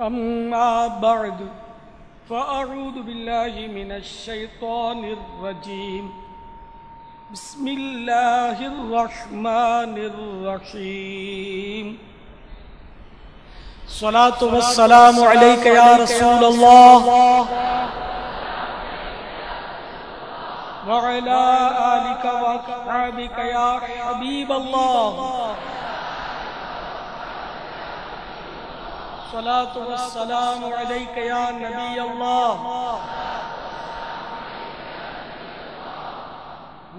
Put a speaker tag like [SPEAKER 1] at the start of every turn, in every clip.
[SPEAKER 1] أما بعد، فأعوذ بالله من الشيطان الرجيم. بسم الله الرحمن الرحيم. صلاة والسلام عليك يا رسول الله. وعلى آلك وأصحابك يا حبيب الله. صلاة والسلام عليك يا نبي الله.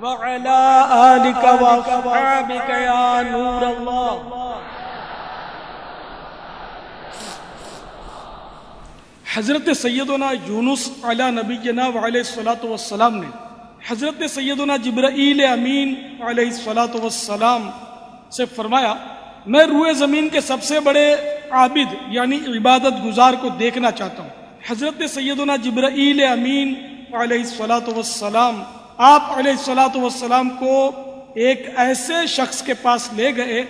[SPEAKER 1] وعلى آلك وأصحابك يا نور الله. حضرت سیدنا یونس علی نبینا علیہ الصلوۃ والسلام نے حضرت سیدنا جبرائیل امین علیہ الصلوۃ والسلام سے فرمایا، میں روئے زمین کے سب سے بڑے عابد یعنی عبادت گزار کو دیکھنا چاہتا ہوں۔ حضرت سیدنا جبرائیل امین علیہ الصلوۃ والسلام، آپ علیہ الصلوۃ والسلام کو ایک ایسے شخص کے پاس لے گئے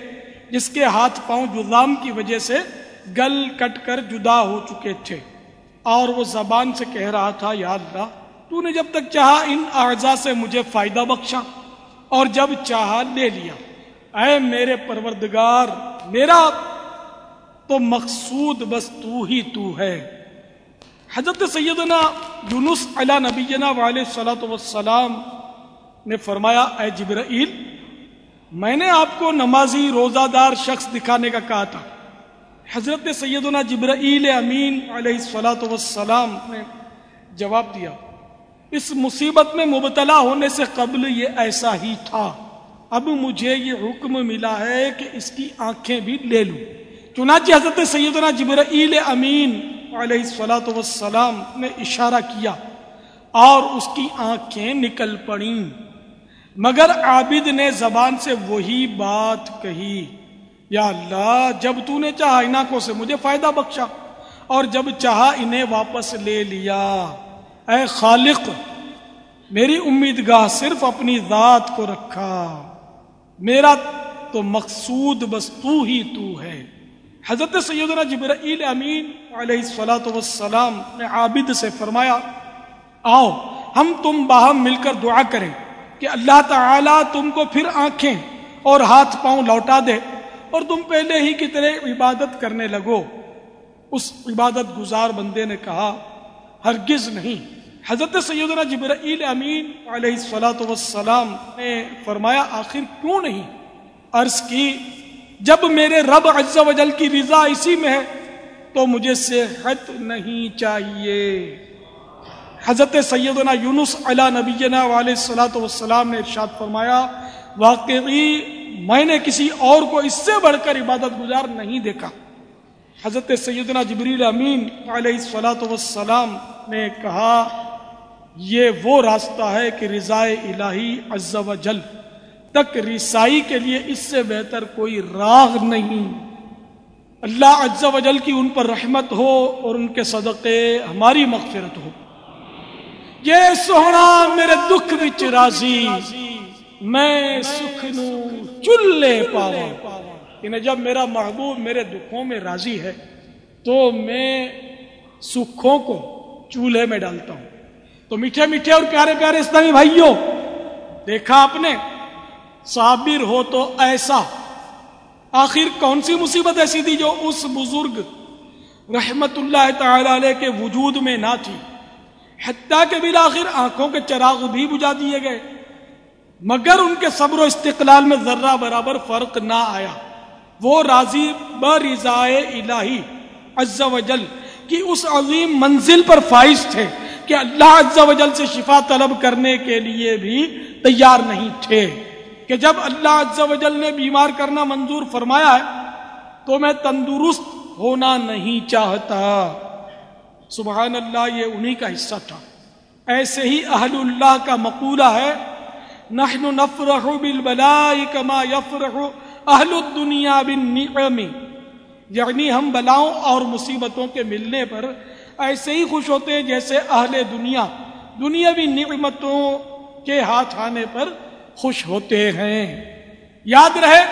[SPEAKER 1] جس کے ہاتھ پاؤں جزام کی وجہ سے گل کٹ کر جدا ہو چکے تھے۔ اور وہ زبان سے کہہ رہا تھا، یا اللہ، تو نے جب تک چاہا ان اعضاء سے مجھے فائدہ بخشا اور جب چاہا لے لیا۔ اے میرے پروردگار، میرا تو مقصود بس تو ہی تو ہے۔ حضرت سیدنا یونس علی نبینا علیہ صلاۃ والسلام نے فرمایا، اے جبرائیل، میں نے آپ کو نمازی روزہ دار شخص دکھانے کا کہا تھا۔ حضرت سیدنا جبرائیل امین علیہ السلاۃ والسلام نے جواب دیا، اس مصیبت میں مبتلا ہونے سے قبل یہ ایسا ہی تھا۔ اب مجھے یہ حکم ملا ہے کہ اس کی آنکھیں بھی لے لوں۔ چنانچہ حضرت سیدنا جبرائیل امین علیہ السلاۃ والسلام نے اشارہ کیا اور اس کی آنکھیں نکل پڑیں۔ مگر عابد نے زبان سے وہی بات کہی، یا اللہ، جب تو نے چاہا ان آنکھوں سے مجھے فائدہ بخشا اور جب چاہا انہیں واپس لے لیا۔ اے خالق، میری امیدگاہ صرف اپنی ذات کو رکھا۔ میرا تو مقصود بس تو ہی تو ہے۔ حضرت سیدنا جبرائیل امین علیہ السلاۃ والسلام نے عابد سے فرمایا، آؤ، ہم تم باہم مل کر دعا کریں کہ اللہ تعالی تم کو پھر آنکھیں اور ہاتھ پاؤں لوٹا دے اور تم پہلے ہی کی طرح عبادت کرنے لگو۔ اس عبادت گزار بندے نے کہا، ہرگز نہیں۔ حضرت سیدنا جبرائیل امین علیہ السلاۃ والسلام نے فرمایا، آخر کیوں نہیں؟ عرض کی جب میرے رب عز و جل کی رضا اسی میں ہے، تو مجھے صحت نہیں چاہیے۔ حضرت سیدنا یونس علی نبینا علیہ السلاۃ والسلام نے ارشاد فرمایا، واقعی میں نے کسی اور کو اس سے بڑھ کر عبادت گزار نہیں دیکھا۔ حضرت سیدنا جبریل امین علیہ السلاۃ والسلام نے کہا، یہ وہ راستہ ہے کہ رضائے الہی عز و جل۔ تک رسائی کے لیے اس سے بہتر کوئی راہ نہیں۔ اللہ عز و جل کی ان پر رحمت ہو اور ان کے صدقے ہماری مغفرت ہو۔ یہ سونا میرے دکھ بچ راضی، میں سکھ نو چلے پاوا انہیں یعنی جب میرا محبوب میرے دکھوں میں راضی ہے، تو میں سکھوں کو چولہے میں ڈالتا ہوں۔ تو میٹھے میٹھے اور پیارے پیارے اسلامی بھائیوں، دیکھا آپ نے؟ صابر ہو تو ایسا۔ آخر کون سی مصیبت ایسی تھی جو اس بزرگ رحمت اللہ تعالی علیہ کے وجود میں نہ تھی؟ حتیٰ کہ بالآخر آنکھوں کے چراغ بھی بجھا دیے گئے۔ مگر ان کے صبر و استقلال میں ذرہ برابر فرق نہ آیا۔ وہ راضی برضائے الہی عز و جل کی اس عظیم منزل پر فائز تھے کہ اللہ عز و جل سے شفا طلب کرنے کے لیے بھی تیار نہیں تھے۔ کہ جب اللہ عز و جل نے بیمار کرنا منظور فرمایا ہے، تو میں تندرست ہونا نہیں چاہتا۔ سبحان اللہ، یہ انہی کا حصہ تھا۔ ایسے ہی اہل اللہ کا مقولہ ہے، نحن نفرح بالبلاء كما يفرح اہل الدنیا بالنعم۔ یعنی ہم بلاؤں اور مصیبتوں کے ملنے پر ایسے ہی خوش ہوتے ہیں جیسے اہل دنیا۔ دنیاوی نعمتوں کے ہاتھ آنے پر خوش ہوتے ہیں۔ یاد رہے،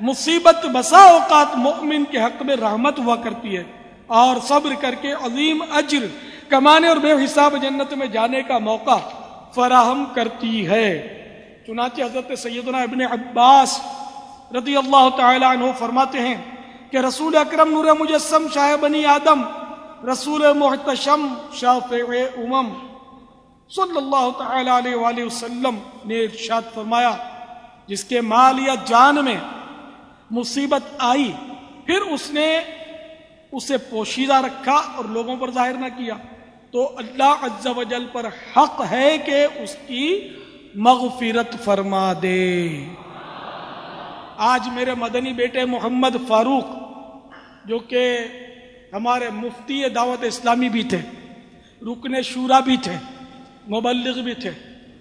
[SPEAKER 1] مصیبت بسا اوقات مومن کے حق میں رحمت ہوا کرتی ہے اور صبر کر کے عظیم اجر کمانے اور بے حساب جنت میں جانے کا موقع فراہم کرتی ہے۔ چنانچہ حضرت سیدنا ابن عباس رضی اللہ تعالی عنہ فرماتے ہیں کہ رسول اکرم نور مجسم شاہ بنی آدم، رسول محتشم شافع امم صلی اللہ تعالی علیہ وآلہ وسلم نے ارشاد فرمایا، جس کے مال یا جان میں مصیبت آئی، پھر اس نے اسے پوشیدہ رکھا اور لوگوں پر ظاہر نہ کیا۔ تو اللہ عز و جل پر حق ہے کہ اس کی مغفرت فرما دے۔ آج میرے مدنی بیٹے محمد فاروق، جو کہ ہمارے مفتی دعوت اسلامی بھی تھے، رکن شورا بھی تھے مبلغ بھی تھے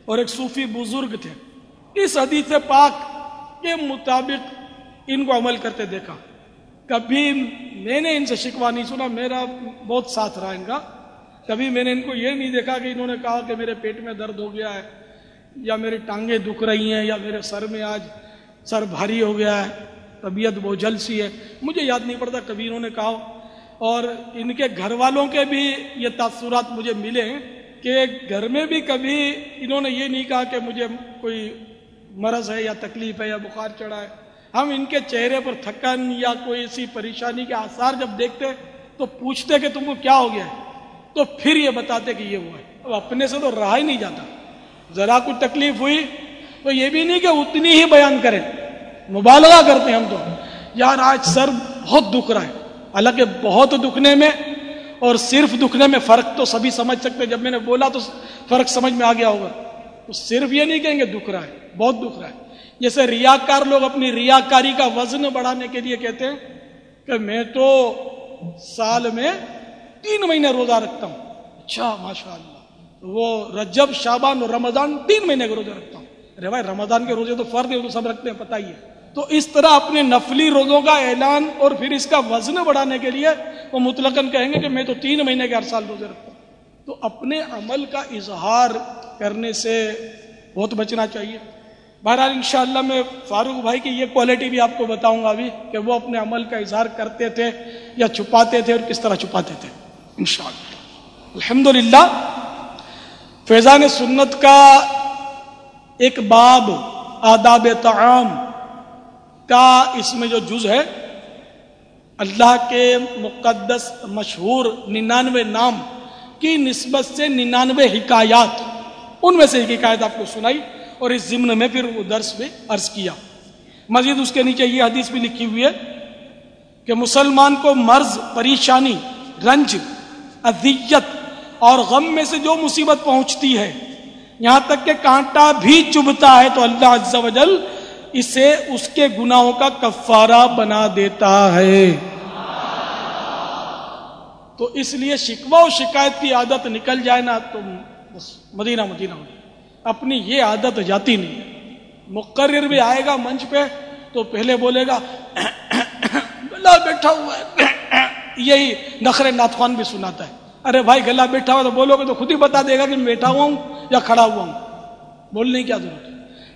[SPEAKER 1] اور ایک صوفی بزرگ تھے۔ اس حدیث پاک کے مطابق ان کو عمل کرتے دیکھا۔ کبھی میں نے ان سے شکوا نہیں سنا، میرا بہت ساتھ رہا ان کا۔ کبھی میں نے ان کو یہ نہیں دیکھا کہ انہوں نے کہا کہ میرے پیٹ میں درد ہو گیا ہے، یا میری ٹانگیں دکھ رہی ہیں، یا میرے سر میں آج سر بھاری ہو گیا ہے، طبیعت بہت جل سی ہے۔ مجھے یاد نہیں پڑتا کبھی انہوں نے کہا۔ اور ان کے گھر والوں کے بھی یہ تاثرات مجھے ملے ہیں۔ کہ گھر میں بھی کبھی انہوں نے یہ نہیں کہا کہ مجھے کوئی مرض ہے یا تکلیف ہے یا بخار چڑھا ہے۔ ہم ان کے چہرے پر تھکن یا کوئی ایسی پریشانی کے آثار جب دیکھتے تو پوچھتے کہ تم کو کیا ہو گیا ہے؟ تو پھر یہ بتاتے کہ یہ ہوا ہے۔ اب اپنے سے تو رہا ہی نہیں جاتا۔ ذرا کچھ تکلیف ہوئی تو یہ بھی نہیں کہ اتنی ہی بیان کریں۔ مبالغہ کرتے ہیں ہم تو۔ یار، آج سر بہت دکھ رہا ہے۔ حالانکہ بہت دکھنے میں اور صرف دکھنے میں فرق تو سبھی سمجھ سکتے جب میں نے بولا تو فرق سمجھ میں آ گیا ہوگا۔ تو صرف یہ نہیں کہیں گے دکھ رہا ہے، بہت دکھ رہا ہے۔ جیسے ریاکار لوگ اپنی ریاکاری کا وزن بڑھانے کے لیے کہتے ہیں کہ میں تو سال میں تین مہینے روزہ رکھتا ہوں۔ اچھا ماشاء اللہ وہ رجب شابان اور رمضان تین مہینے کا روزہ رکھتا ہوں۔ ارے بھائی، رمضان کے روزے تو فرد ہے تو سب رکھتے ہیں، پتہ ہی ہے۔ تو اس طرح اپنے نفلی روزوں کا اعلان اور پھر اس کا وزن بڑھانے کے لیے وہ مطلقاً کہیں گے کہ میں تو تین مہینے کے ہر سال روزے رکھتا ہوں۔ تو اپنے عمل کا اظہار کرنے سے بہت بچنا چاہیے۔ بہرحال انشاءاللہ میں فاروق بھائی کی یہ کوالٹی بھی آپ کو بتاؤں گا ابھی کہ وہ اپنے عمل کا اظہار کرتے تھے یا چھپاتے تھے اور کس طرح چھپاتے تھے۔ انشاءاللہ۔ الحمدللہ، فیضان سنت کا ایک باب آداب تعام کا اس میں جو جز ہے، اللہ کے مقدس مشہور ننانوے نام کی نسبت سے ننانوے حکایات، ان میں سے ایک حکایت آپ کو سنائی اور اس ضمن میں پھر وہ درس بھی عرض کیا۔ مزید اس کے نیچے یہ حدیث بھی لکھی ہوئی ہے کہ مسلمان کو مرض، پریشانی، رنج، اذیت اور غم میں سے جو مصیبت پہنچتی ہے، یہاں تک کہ کانٹا بھی چبھتا ہے تو اللہ عز و جل اسے اس کے گناہوں کا کفارہ بنا دیتا ہے۔ تو اس لیے شکوہ و شکایت کی عادت نکل جائے نا تو بس مدینہ مدینہ اپنی یہ عادت جاتی نہیں مقرر بھی آئے گا منچ پہ تو پہلے بولے گا گلا بیٹھا ہوا ہے۔ یہی نخر ناتخوان بھی سناتا ہے۔ ارے بھائی گلا بیٹھا ہوا تو بولو گے تو خود ہی بتا دے گا کہ میں بیٹھا ہوا ہوں یا کھڑا ہوا ہوں۔ بولنے کی کیا ضرورت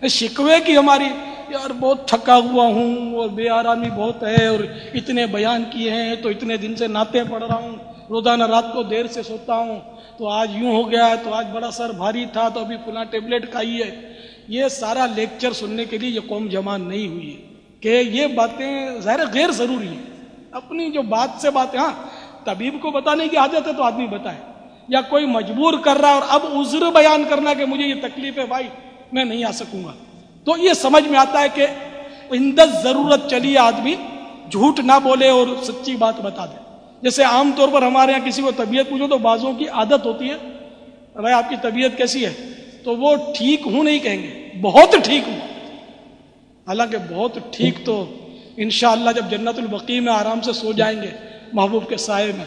[SPEAKER 1] ہے۔ شکوے کی ہماری یار بہت تھکا ہوا ہوں اور بے آرامی بہت ہے اور اتنے بیان کیے ہیں تو اتنے دن سے ناطے پڑھ رہا ہوں، روزانہ رات کو دیر سے سوتا ہوں۔ تو آج یوں ہو گیا ہے، تو آج بڑا سر بھاری تھا، تو ابھی فلاں ٹیبلٹ کھائی ہے۔ یہ سارا لیکچر سننے کے لیے یہ قوم جمع نہیں ہوئی ہے کہ یہ باتیں ظاہر غیر ضروری ہیں۔ اپنی جو بات سے بات ہاں طبیب کو بتانے کی عادت ہے تو آدمی بتائے۔ یا کوئی مجبور کر رہا ہے اور اب عذر بیان کرنا کہ مجھے یہ تکلیف ہے، بھائی، میں نہیں آ سکوں گا۔ تو یہ سمجھ میں آتا ہے کہ اندر ضرورت چلی آدمی، جھوٹ نہ بولے اور سچی بات بتا دے۔ جیسے عام طور پر ہمارے یہاں کسی کو طبیعت پوچھو تو بازوں کی عادت ہوتی ہے بھائی آپ کی طبیعت کیسی ہے؟ تو وہ ٹھیک ہوں نہیں کہیں گے۔ بہت ٹھیک ہوں۔ حالانکہ بہت ٹھیک تو انشاءاللہ جب جنت البقی میں آرام سے سو جائیں گے محبوب کے سائے میں۔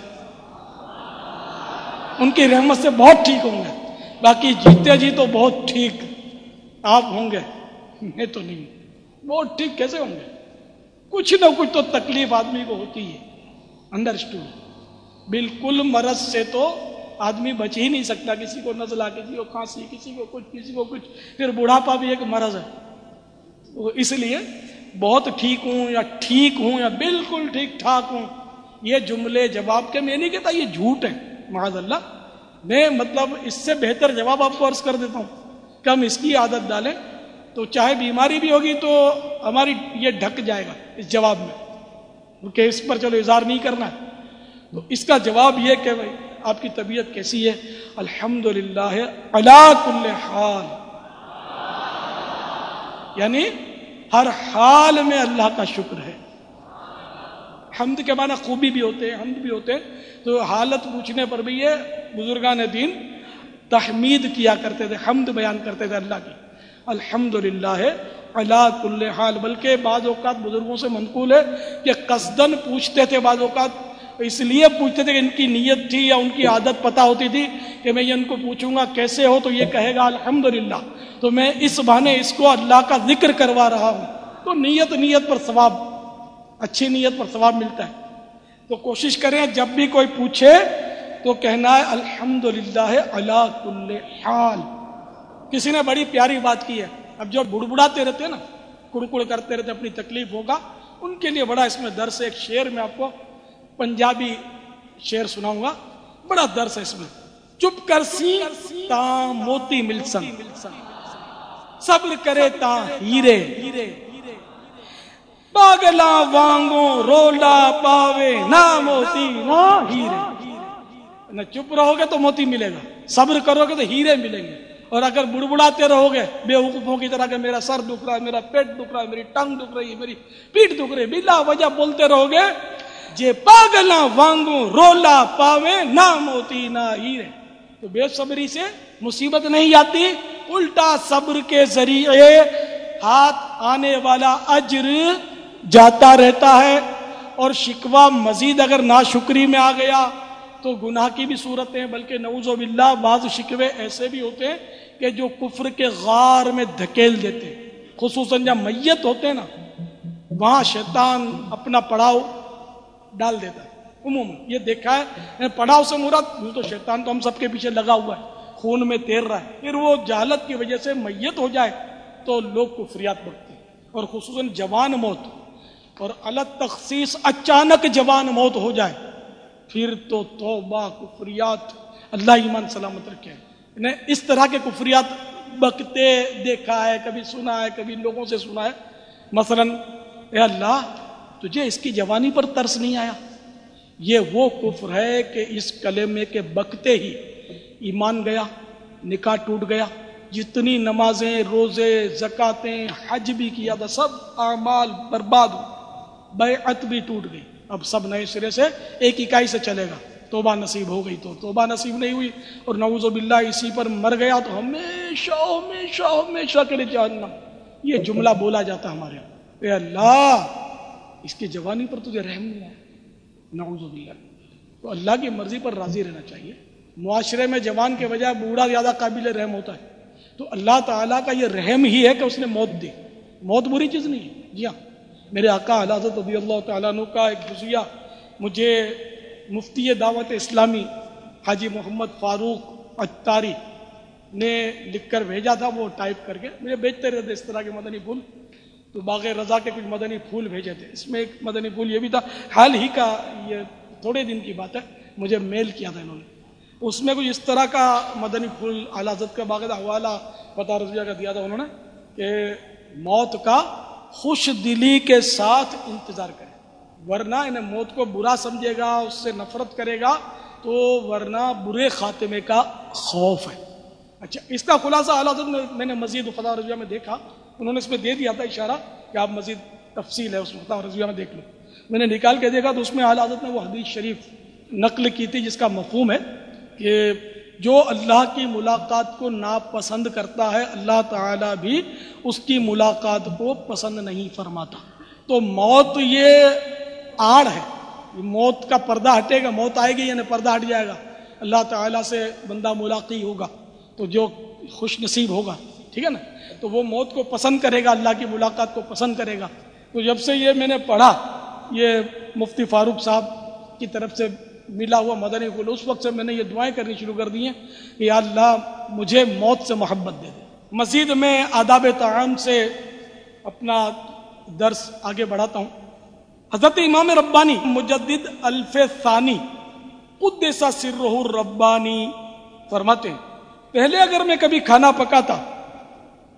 [SPEAKER 1] ان کی رحمت سے بہت ٹھیک ہوں گے۔ باقی جیتے جی تو بہت ٹھیک آپ ہوں گے۔ میں تو نہیں۔ بہت ٹھیک کیسے ہوں گے؟ کچھ نہ کچھ تو تکلیف آدمی کو ہوتی ہے۔ انڈرسٹوڈ بالکل مرض سے تو آدمی بچ ہی نہیں سکتا۔ کسی کو نزلہ، کسی کو کھانسی، کسی کو کچھ، کسی کو کچھ۔ پھر بڑھاپا بھی ایک مرض ہے۔ اس لیے بہت ٹھیک ہوں یا ٹھیک ہوں یا بالکل ٹھیک ٹھاک ہوں، یہ جملے جواب کے میں نہیں کہتا یہ جھوٹ ہے معاذ اللہ میں مطلب اس سے بہتر جواب آپ کو عرض کر دیتا ہوں۔ کم اس کی عادت ڈالیں۔ تو چاہے بیماری بھی ہوگی تو ہماری یہ ڈھک جائے گا اس جواب میں۔ کیونکہ اس پر چلو اظہار نہیں کرنا۔ ہے تو اس کا جواب یہ کہ بھائی، آپ کی طبیعت کیسی ہے؟ الحمد للہ اللہ کل حال۔ یعنی ہر حال میں اللہ کا شکر ہے۔ حمد کے معنی خوبی بھی ہوتے ہیں، حمد بھی ہوتے ہیں۔ تو حالت پوچھنے پر بھی یہ بزرگان دین تحمید کیا کرتے تھے، حمد بیان کرتے تھے اللہ کی۔ الحمد للہ اللہ کل حال، بلکہ بعض اوقات بزرگوں سے منقول ہے کہ قصدن پوچھتے تھے بعض اوقات، اس لیے پوچھتے تھے کہ ان کی نیت تھی یا ان کی عادت پتہ ہوتی تھی کہ میں یہ ان کو پوچھوں گا کیسے ہو، تو یہ کہے گا الحمد تو میں اس بہانے اس کو اللہ کا ذکر کروا رہا ہوں۔ تو نیت نیت پر ثواب، اچھی نیت پر ثواب ملتا ہے۔ تو کوشش کریں، جب بھی کوئی پوچھے تو کہنا ہے الحمد للہ اللہ کل حال۔ کسی نے بڑی پیاری بات کی ہے۔ اب جو بڑبڑاتے رہتے ہیں نا، کڑکڑ کرتے رہتے اپنی تکلیف ہوگا۔ ان کے لیے بڑا اس میں درس ہے۔ ایک شعر میں آپ کو پنجابی شعر سناؤں گا۔ بڑا درس ہے اس میں۔ چپ کر سی تا موتی مل سن صبر کرے تا ہیرے۔ پاگلا وانگو رولا پاوے نہ موتی نہ ہیرے۔ نہ چپ رہو گے تو موتی ملے گا۔ صبر کرو گے تو ہیرے ملیں گے۔ اور اگر بڑبڑاتے رہو گے بے حقوقوں کی طرح کہ میرا سر دکھ رہا ہے، میرا پیٹ دکھ رہا ہے، میری ٹنگ دکھ رہی ہے، میری پیٹ دکھ رہی ہے بلا وجہ بولتے رہو گے، جے پاگلا وانگو رولا پاوے نہ موتی نہ ہیرے۔ تو بے صبری سے مصیبت نہیں آتی۔ الٹا صبر کے ذریعے ہاتھ آنے والا اجر جاتا رہتا ہے۔ اور شکوا مزید اگر ناشکری میں آ گیا، تو گناہ کی بھی صورت ہے بلکہ نعوذ باللہ بعض شکوے ایسے بھی ہوتے ہیں کہ جو کفر کے غار میں دھکیل دیتے، خصوصاً جب میت ہوتے ہیں نا، وہاں شیطان اپنا پڑاؤ ڈال دیتا۔ ہے عموماً یہ دیکھا ہے پڑاؤ سے مراد تو شیطان تو ہم سب کے پیچھے لگا ہوا ہے، خون میں تیر رہا ہے۔ پھر وہ جہالت کی وجہ سے میت ہو جائے تو لوگ کو فریاد پڑتے۔ ہیں اور خصوصاً جوان موت، اور الگ تخصیص اچانک جوان موت ہو جائے، پھر تو توبہ، کفریات، اللہ ایمان سلامت رکھے۔ نے اس طرح کے کفریات بکتے دیکھا ہے، کبھی سنا ہے، کبھی لوگوں سے سنا ہے۔ مثلا، اے اللہ، تجھے اس کی جوانی پر ترس نہیں آیا؟ یہ وہ کفر ہے کہ اس کلمے کے بکتے ہی ایمان گیا، نکاح ٹوٹ گیا۔ جتنی نمازیں، روزے، زکاتیں، حج بھی کیا تھا، سب اعمال برباد بیعت بھی ٹوٹ گئی۔ اب سب نئے سرے سے ایک اکائی سے چلے گا۔ توبہ نصیب ہو گئی تو توبہ نصیب نہیں ہوئی اور نعوذ باللہ اسی پر مر گیا تو ہمیشہ ہمیشہ ہمیشہ کے لیے جہنم۔ یہ جملہ بولا جاتا ہمارے اے اللہ، اس کی جوانی پر تجھے رحم نہیں آیا نعوذ باللہ۔ تو اللہ کی مرضی پر راضی رہنا چاہیے۔ معاشرے میں جوان کے بجائے بوڑھا زیادہ قابل رحم ہوتا ہے۔ تو اللہ تعالیٰ کا یہ رحم ہی ہے کہ اس نے موت دی۔ موت بری چیز نہیں ہے۔ جی ہاں۔ میرے آقا حضرت رضی اللہ تعالیٰ عنہ کا ایک گزیا مجھے مفتی دعوت اسلامی حاجی محمد فاروق اختاری نے لکھ کر بھیجا تھا، وہ ٹائپ کر کے۔ مجھے بیچتے رہتے اس طرح کے مدنی پھول، تو باغ رضا کے کچھ مدنی پھول بھیجے تھے۔ اس میں ایک مدنی پھول یہ بھی تھا، حال ہی کا یہ تھوڑے دن کی بات ہے، مجھے میل کیا تھا انہوں نے۔ اس میں کچھ اس طرح کا مدنی پھول، اعلیٰ کا باغ حوالہ پتہ رضویہ کا دیا تھا انہوں نے کہ موت کا خوش دلی کے ساتھ انتظار کرے ورنہ انہیں موت کو برا سمجھے گا، اس سے نفرت کرے گا، تو ورنہ برے خاتمے کا خوف ہے۔ اچھا اس کا خلاصہ اعلیٰ میں نے مزید خدا رضویہ میں دیکھا۔ انہوں نے اس میں دے دیا تھا اشارہ کہ آپ مزید تفصیل ہے، اس خدا رضویہ میں دیکھ لو میں نے نکال کے دیکھا تو اس میں اعلیٰ نے وہ حدیث شریف نقل کی تھی، جس کا مفہوم ہے کہ جو اللہ کی ملاقات کو ناپسند کرتا ہے، اللہ تعالیٰ بھی اس کی ملاقات کو پسند نہیں فرماتا۔ تو موت یہ آڑ ہے۔ موت کا پردہ ہٹے گا، موت آئے گی یعنی پردہ ہٹ جائے گا۔ اللہ تعالیٰ سے بندہ ملاقی ہوگا، تو جو خوش نصیب ہوگا، ٹھیک ہے نا؟ تو وہ موت کو پسند کرے گا، اللہ کی ملاقات کو پسند کرے گا۔ تو جب سے یہ میں نے پڑھا، یہ مفتی فاروق صاحب کی طرف سے ملا ہوا مدنی پھول اس وقت سے میں نے یہ دعائیں کرنی شروع کر دی ہیں کہ اللہ مجھے موت سے محبت دے دے۔ مزید میں آداب تعام سے اپنا درس آگے بڑھاتا ہوں۔ حضرت امام ربانی مجدد الف ثانی قدسہ سر ربانی، فرماتے ہیں، پہلے اگر میں کبھی کھانا پکاتا،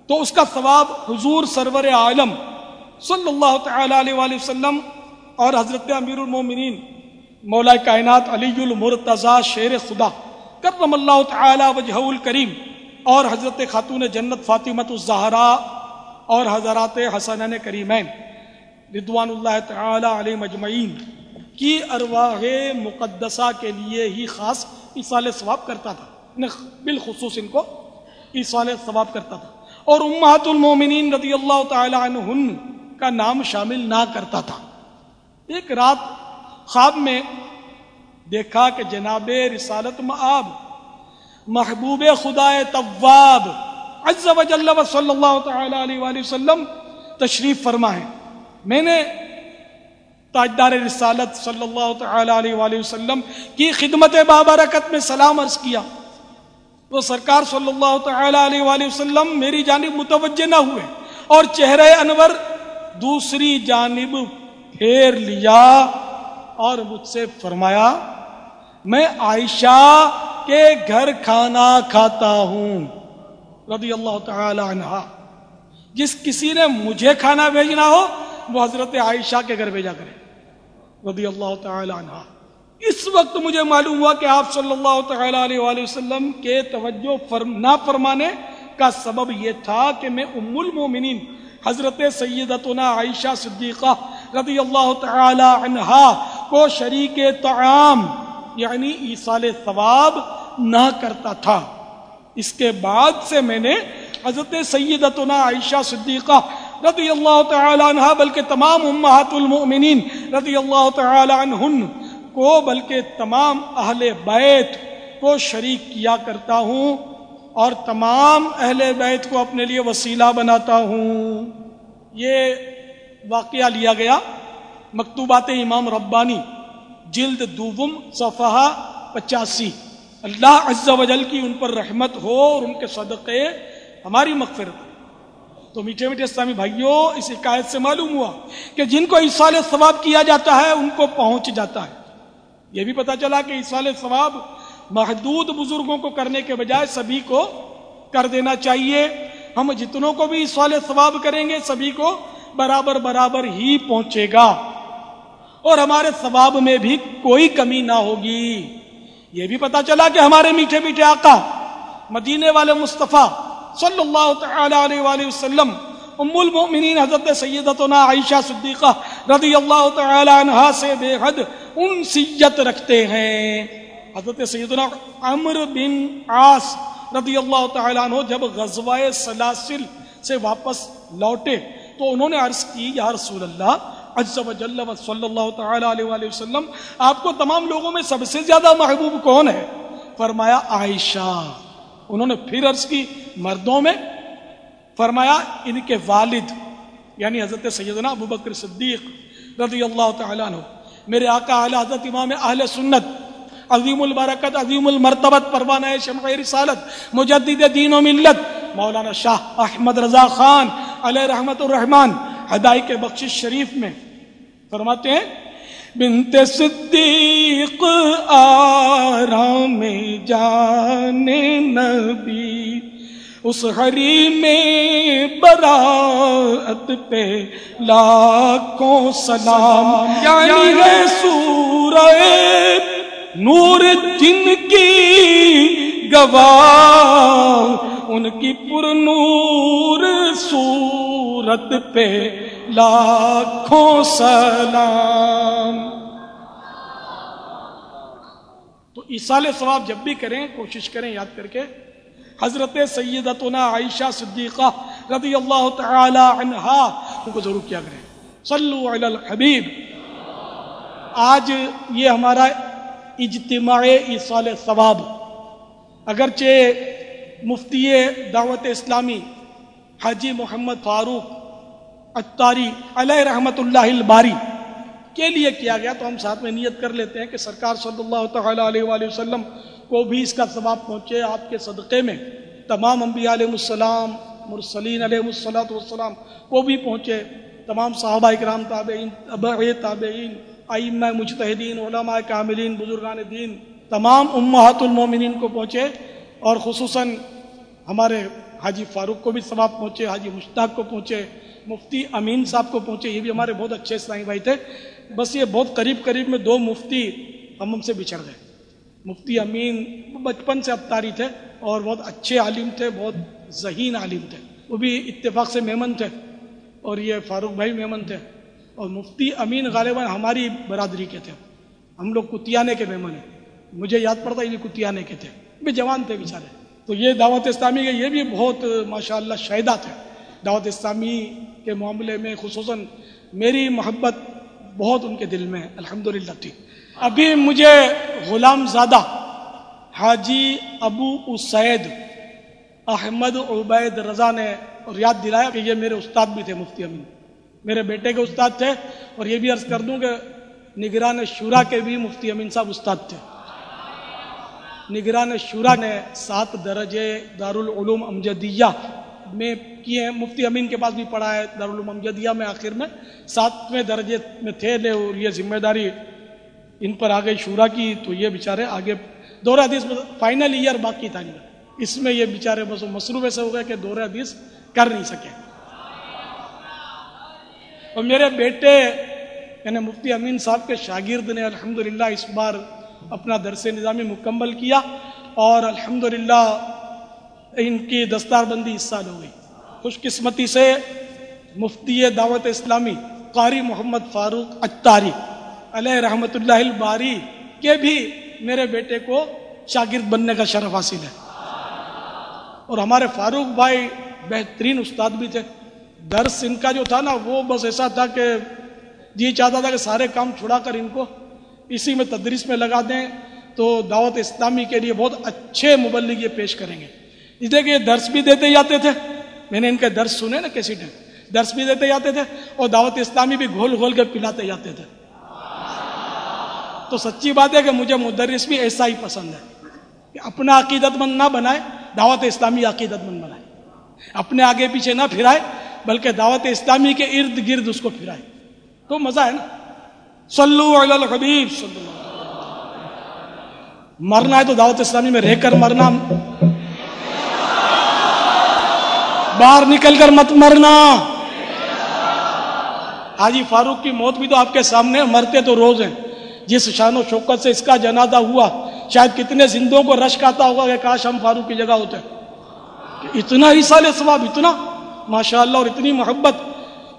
[SPEAKER 1] تو اس کا ثواب حضور سرور عالم صلی اللہ تعالی علیہ وآلہ وسلم اور حضرت امیر المومنین مولا کائنات علی المرتضی شیر خدا کرم اللہ تعالی وجہ الکریم اور حضرت خاتون جنت فاطمت الزہرا اور حضرات حسن کریمین ردوان اللہ تعالی علیہ مجمعین کی ارواح مقدسہ کے لیے ہی خاص اصال ثواب کرتا تھا۔ بالخصوص ان کو اصال ثواب کرتا تھا۔ اور امہات المومنین رضی اللہ تعالی عنہن کا نام شامل نہ کرتا تھا۔ ایک رات خواب میں دیکھا کہ جناب رسالت معاب محبوب خدا طواب عز و جل و صلی اللہ تعالی علیہ وآلہ وسلم تشریف فرما ہے میں نے تاجدار رسالت صلی اللہ تعالی علیہ وآلہ وسلم کی خدمت بابرکت میں سلام عرض کیا۔ وہ سرکار صلی اللہ تعالی علیہ وآلہ وسلم میری جانب متوجہ نہ ہوئے اور چہرے انور دوسری جانب پھیر لیا اور مجھ سے فرمایا، میں عائشہ کے گھر کھانا کھاتا ہوں۔ رضی اللہ تعالی عنہ، جس کسی نے مجھے کھانا بھیجنا ہو وہ حضرت عائشہ کے گھر بھیجا کرے رضی اللہ تعالی عنہ۔ اس وقت مجھے معلوم ہوا کہ آپ صلی اللہ تعالی علیہ وآلہ وسلم کے توجہ فرم نہ فرمانے کا سبب یہ تھا کہ میں ام المومنین، حضرت سیدتنا عائشہ صدیقہ رضی اللہ تعالی عنہ کو شریک تعام یعنی ایسال ثواب نہ کرتا تھا۔ اس کے بعد سے میں نے حضرت سیدتنا عائشہ صدیقہ رضی اللہ تعالی عنہ، بلکہ تمام امہات المؤمنین رضی اللہ تعالی عنہن کو، بلکہ تمام اہل بیت کو شریک کیا کرتا ہوں اور تمام اہل بیت کو اپنے لیے وسیلہ بناتا ہوں۔ یہ واقعہ لیا گیا مکتوبات امام ربانی، جلد دوم، صفحہ پچاسی۔ اللہ عز و جل کی ان پر رحمت ہو اور ان کے صدقے ہماری مغفرت۔ تو میٹھے میٹھے اسلامی بھائیوں، اس حکایت سے معلوم ہوا کہ جن کو اسال ثواب کیا جاتا ہے، ان کو پہنچ جاتا ہے۔ یہ بھی پتا چلا کہ اسال ثواب محدود بزرگوں کو کرنے کے بجائے سبھی کو کر دینا چاہیے۔ ہم جتنوں کو بھی اسال ثواب کریں گے، سبھی کو برابر برابر ہی پہنچے گا۔ اور ہمارے ثواب میں بھی کوئی کمی نہ ہوگی۔ یہ بھی پتا چلا کہ ہمارے میٹھے میٹھے آقا، مدینے والے مصطفیٰ صلی اللہ تعالی علیہ وآلہ وسلم، ام المؤمنین حضرت سیدتنا عائشہ صدیقہ رضی اللہ تعالی عنہ سے بے حد انسیت رکھتے ہیں۔ حضرت سیدنا عمر بن عاص رضی اللہ تعالی عنہ جب غزوہ سلاسل سے واپس لوٹے تو انہوں نے عرض کی، یا رسول اللہ، عز و جل و صلی اللہ تعالی علیہ وآلہ وسلم، آپ کو تمام لوگوں میں سب سے زیادہ محبوب کون ہے؟ فرمایا، عائشہ انہوں نے پھر عرض کی، مردوں میں فرمایا، ان کے والد یعنی حضرت سیدنا ابو بکر صدیق رضی اللہ تعالیٰ عنہ، میرے آقا اہل حضرت امام اہل سنت، عظیم البرکت، عظیم المرتبت، پروانہ شمع رسالت، مجدد دین و ملت، مولانا شاہ احمد رضا خان علیہ رحمت الرحمان ہدائی کے بخش شریف میں، فرماتے ہیں بنت صدیق آرام جان نبی، اس ہری میں براعت پہ لاکھوں سلام۔ یعنی ہے سورہ نور، جن کی گواہ، ان کی پر نور صورت پہ لاکھوں سلام۔ تو ایسال ثواب جب بھی کریں، کوشش کریں یاد کر کے، حضرت سیدتنا عائشہ صدیقہ رضی اللہ تعالی عنہا، ان کو ضرور کیا کریں۔ صلو علی الحبیب۔ آج یہ ہمارا اجتماع ایسال ثواب اگرچہ مفتی دعوت اسلامی حاجی محمد فاروق اتاری علیہ رحمت اللہ الباری کے لیے کیا گیا تو ہم ساتھ میں نیت کر لیتے ہیں کہ سرکار صلی اللہ تعالیٰ علیہ وآلہ وسلم کو بھی اس کا ثواب پہنچے آپ کے صدقے میں۔ تمام انبیاء علیہ السلام، مرسلین علیہ السلام کو بھی پہنچے۔ تمام صحابہ اکرام، تابعین ابع تابعین، ائمہ مجتہدین، علماء کاملین، بزرگان دین، تمام امہات المومنین کو پہنچے اور خصوصاً ہمارے حاجی فاروق کو بھی ثواب پہنچے، حاجی مشتاق کو پہنچے۔ مفتی امین صاحب کو پہنچے، یہ بھی ہمارے بہت اچھے اسلامی بھائی تھے۔ بس یہ بہت قریب قریب میں دو مفتی ہم ہم سے بچھڑ گئے۔ مفتی امین بچپن سے ابتاری تھے اور بہت اچھے عالم تھے، بہت ذہین عالم تھے۔ وہ بھی اتفاق سے میمن تھے اور یہ فاروق بھائی میمن تھے۔ اور مفتی امین غالباً ہماری برادری کے تھے۔ ہم لوگ کتیانے کے میمن ہیں۔ مجھے یاد پڑتا یہ کتیانے کے تھے۔ بھی جوان تھے بیچارے۔ تو یہ دعوت اسلامی کے یہ بھی بہت ماشاء اللہ شہدا تھے۔ دعوت اسلامی کے معاملے میں، خصوصاً میری محبت بہت ان کے دل میں الحمد للہ تھی ابھی مجھے غلام زادہ، حاجی ابو اسید احمد عبید رضا نے اور یاد دلایا کہ یہ میرے استاد بھی تھے، مفتی امین۔ میرے بیٹے کے استاد تھے اور یہ بھی عرض کر دوں کہ نگران شورا کے بھی مفتی امین صاحب استاد تھے۔ نگران شورا نے سات درجے دارالعلوم امجدیہ میں کیے ہیں۔ مفتی امین کے پاس بھی پڑھا ہے دارالعلوم امجدیہ میں آخر میں۔ ساتویں درجے میں تھے لے، اور یہ ذمہ داری ان پر آگے شورا کی۔ تو یہ بیچارے آگے دورہ حدیث میں فائنل ایئر باقی تھا نہیں اس میں یہ بیچارے بس مصروف ایسے ہو گئے کہ دورہ حدیث کر نہیں سکے۔ اور میرے بیٹے یعنی مفتی امین صاحب کے شاگرد نے الحمدللہ اس بار اپنا درس نظامی مکمل کیا۔ اور الحمدللہ ان کی دستار بندی اس سال ہو گئی۔ خوش قسمتی سے مفتی دعوت اسلامی قاری محمد فاروق اتاری علیہ رحمۃ اللہ الباری کے بھی میرے بیٹے کو شاگرد بننے کا شرف حاصل ہے۔ اور ہمارے فاروق بھائی بہترین استاد بھی تھے۔ درس ان کا جو تھا نا، وہ بس ایسا تھا کہ جی چاہتا تھا کہ سارے کام چھڑا کر ان کو، اسی میں تدریس میں لگا دیں تو دعوت اسلامی کے لیے بہت اچھے مبلغ یہ پیش کریں گے۔ اس لیے کہ یہ درس بھی دیتے جاتے تھے۔ میں نے ان کے درس سنے نا کیسی ٹائم۔ درس بھی دیتے جاتے تھے اور دعوت اسلامی بھی گھول گھول کے پلاتے جاتے تھے۔ تو سچی بات ہے کہ مجھے مدرس بھی ایسا ہی پسند ہے کہ اپنا عقیدت مند نہ بنائے، دعوت اسلامی عقیدت مند بنائے۔ اپنے آگے پیچھے نہ پھرائے، بلکہ دعوت اسلامی کے ارد گرد اس کو پھرائے۔ تو مزہ ہے نا۔ صلو علی الحبیب صلی اللہ مرنا ہے تو دعوت اسلامی میں رہ کر مرنا باہر نکل کر مت مرنا۔ حاجی فاروق کی موت بھی تو آپ کے سامنے مرتے تو روز ہیں۔ جس شان و شوکت سے اس کا جنازہ ہوا، شاید کتنے زندوں کو رشک آتا ہوگا کہ کاش ہم فاروق کی جگہ ہوتے۔ اتنا ہی سال ثواب، اتنا۔ ماشاء اللہ اور اتنی محبت۔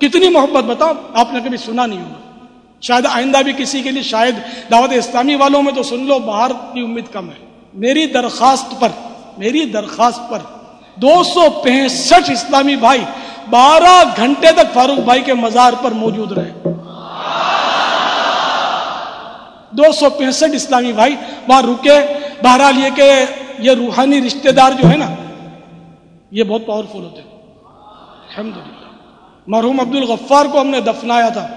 [SPEAKER 1] کتنی محبت بتاؤ آپ نے کبھی سنا نہیں ہوگا۔ شاید آئندہ بھی کسی کے لیے، شاید دعوت اسلامی والوں میں تو سن لو، باہر کی امید کم ہے۔ میری درخواست پر، میری درخواست پر دو سو پینسٹھ اسلامی بھائی بارہ گھنٹے تک فاروق بھائی کے مزار پر موجود رہے۔ دو سو پینسٹھ اسلامی بھائی، وہاں رکے۔ بہرحال یہ کہ یہ روحانی رشتہ دار جو ہے نا، یہ بہت پاورفل ہوتے۔ الحمدللہ۔ مرحوم عبد الغفار کو ہم نے دفنایا تھا۔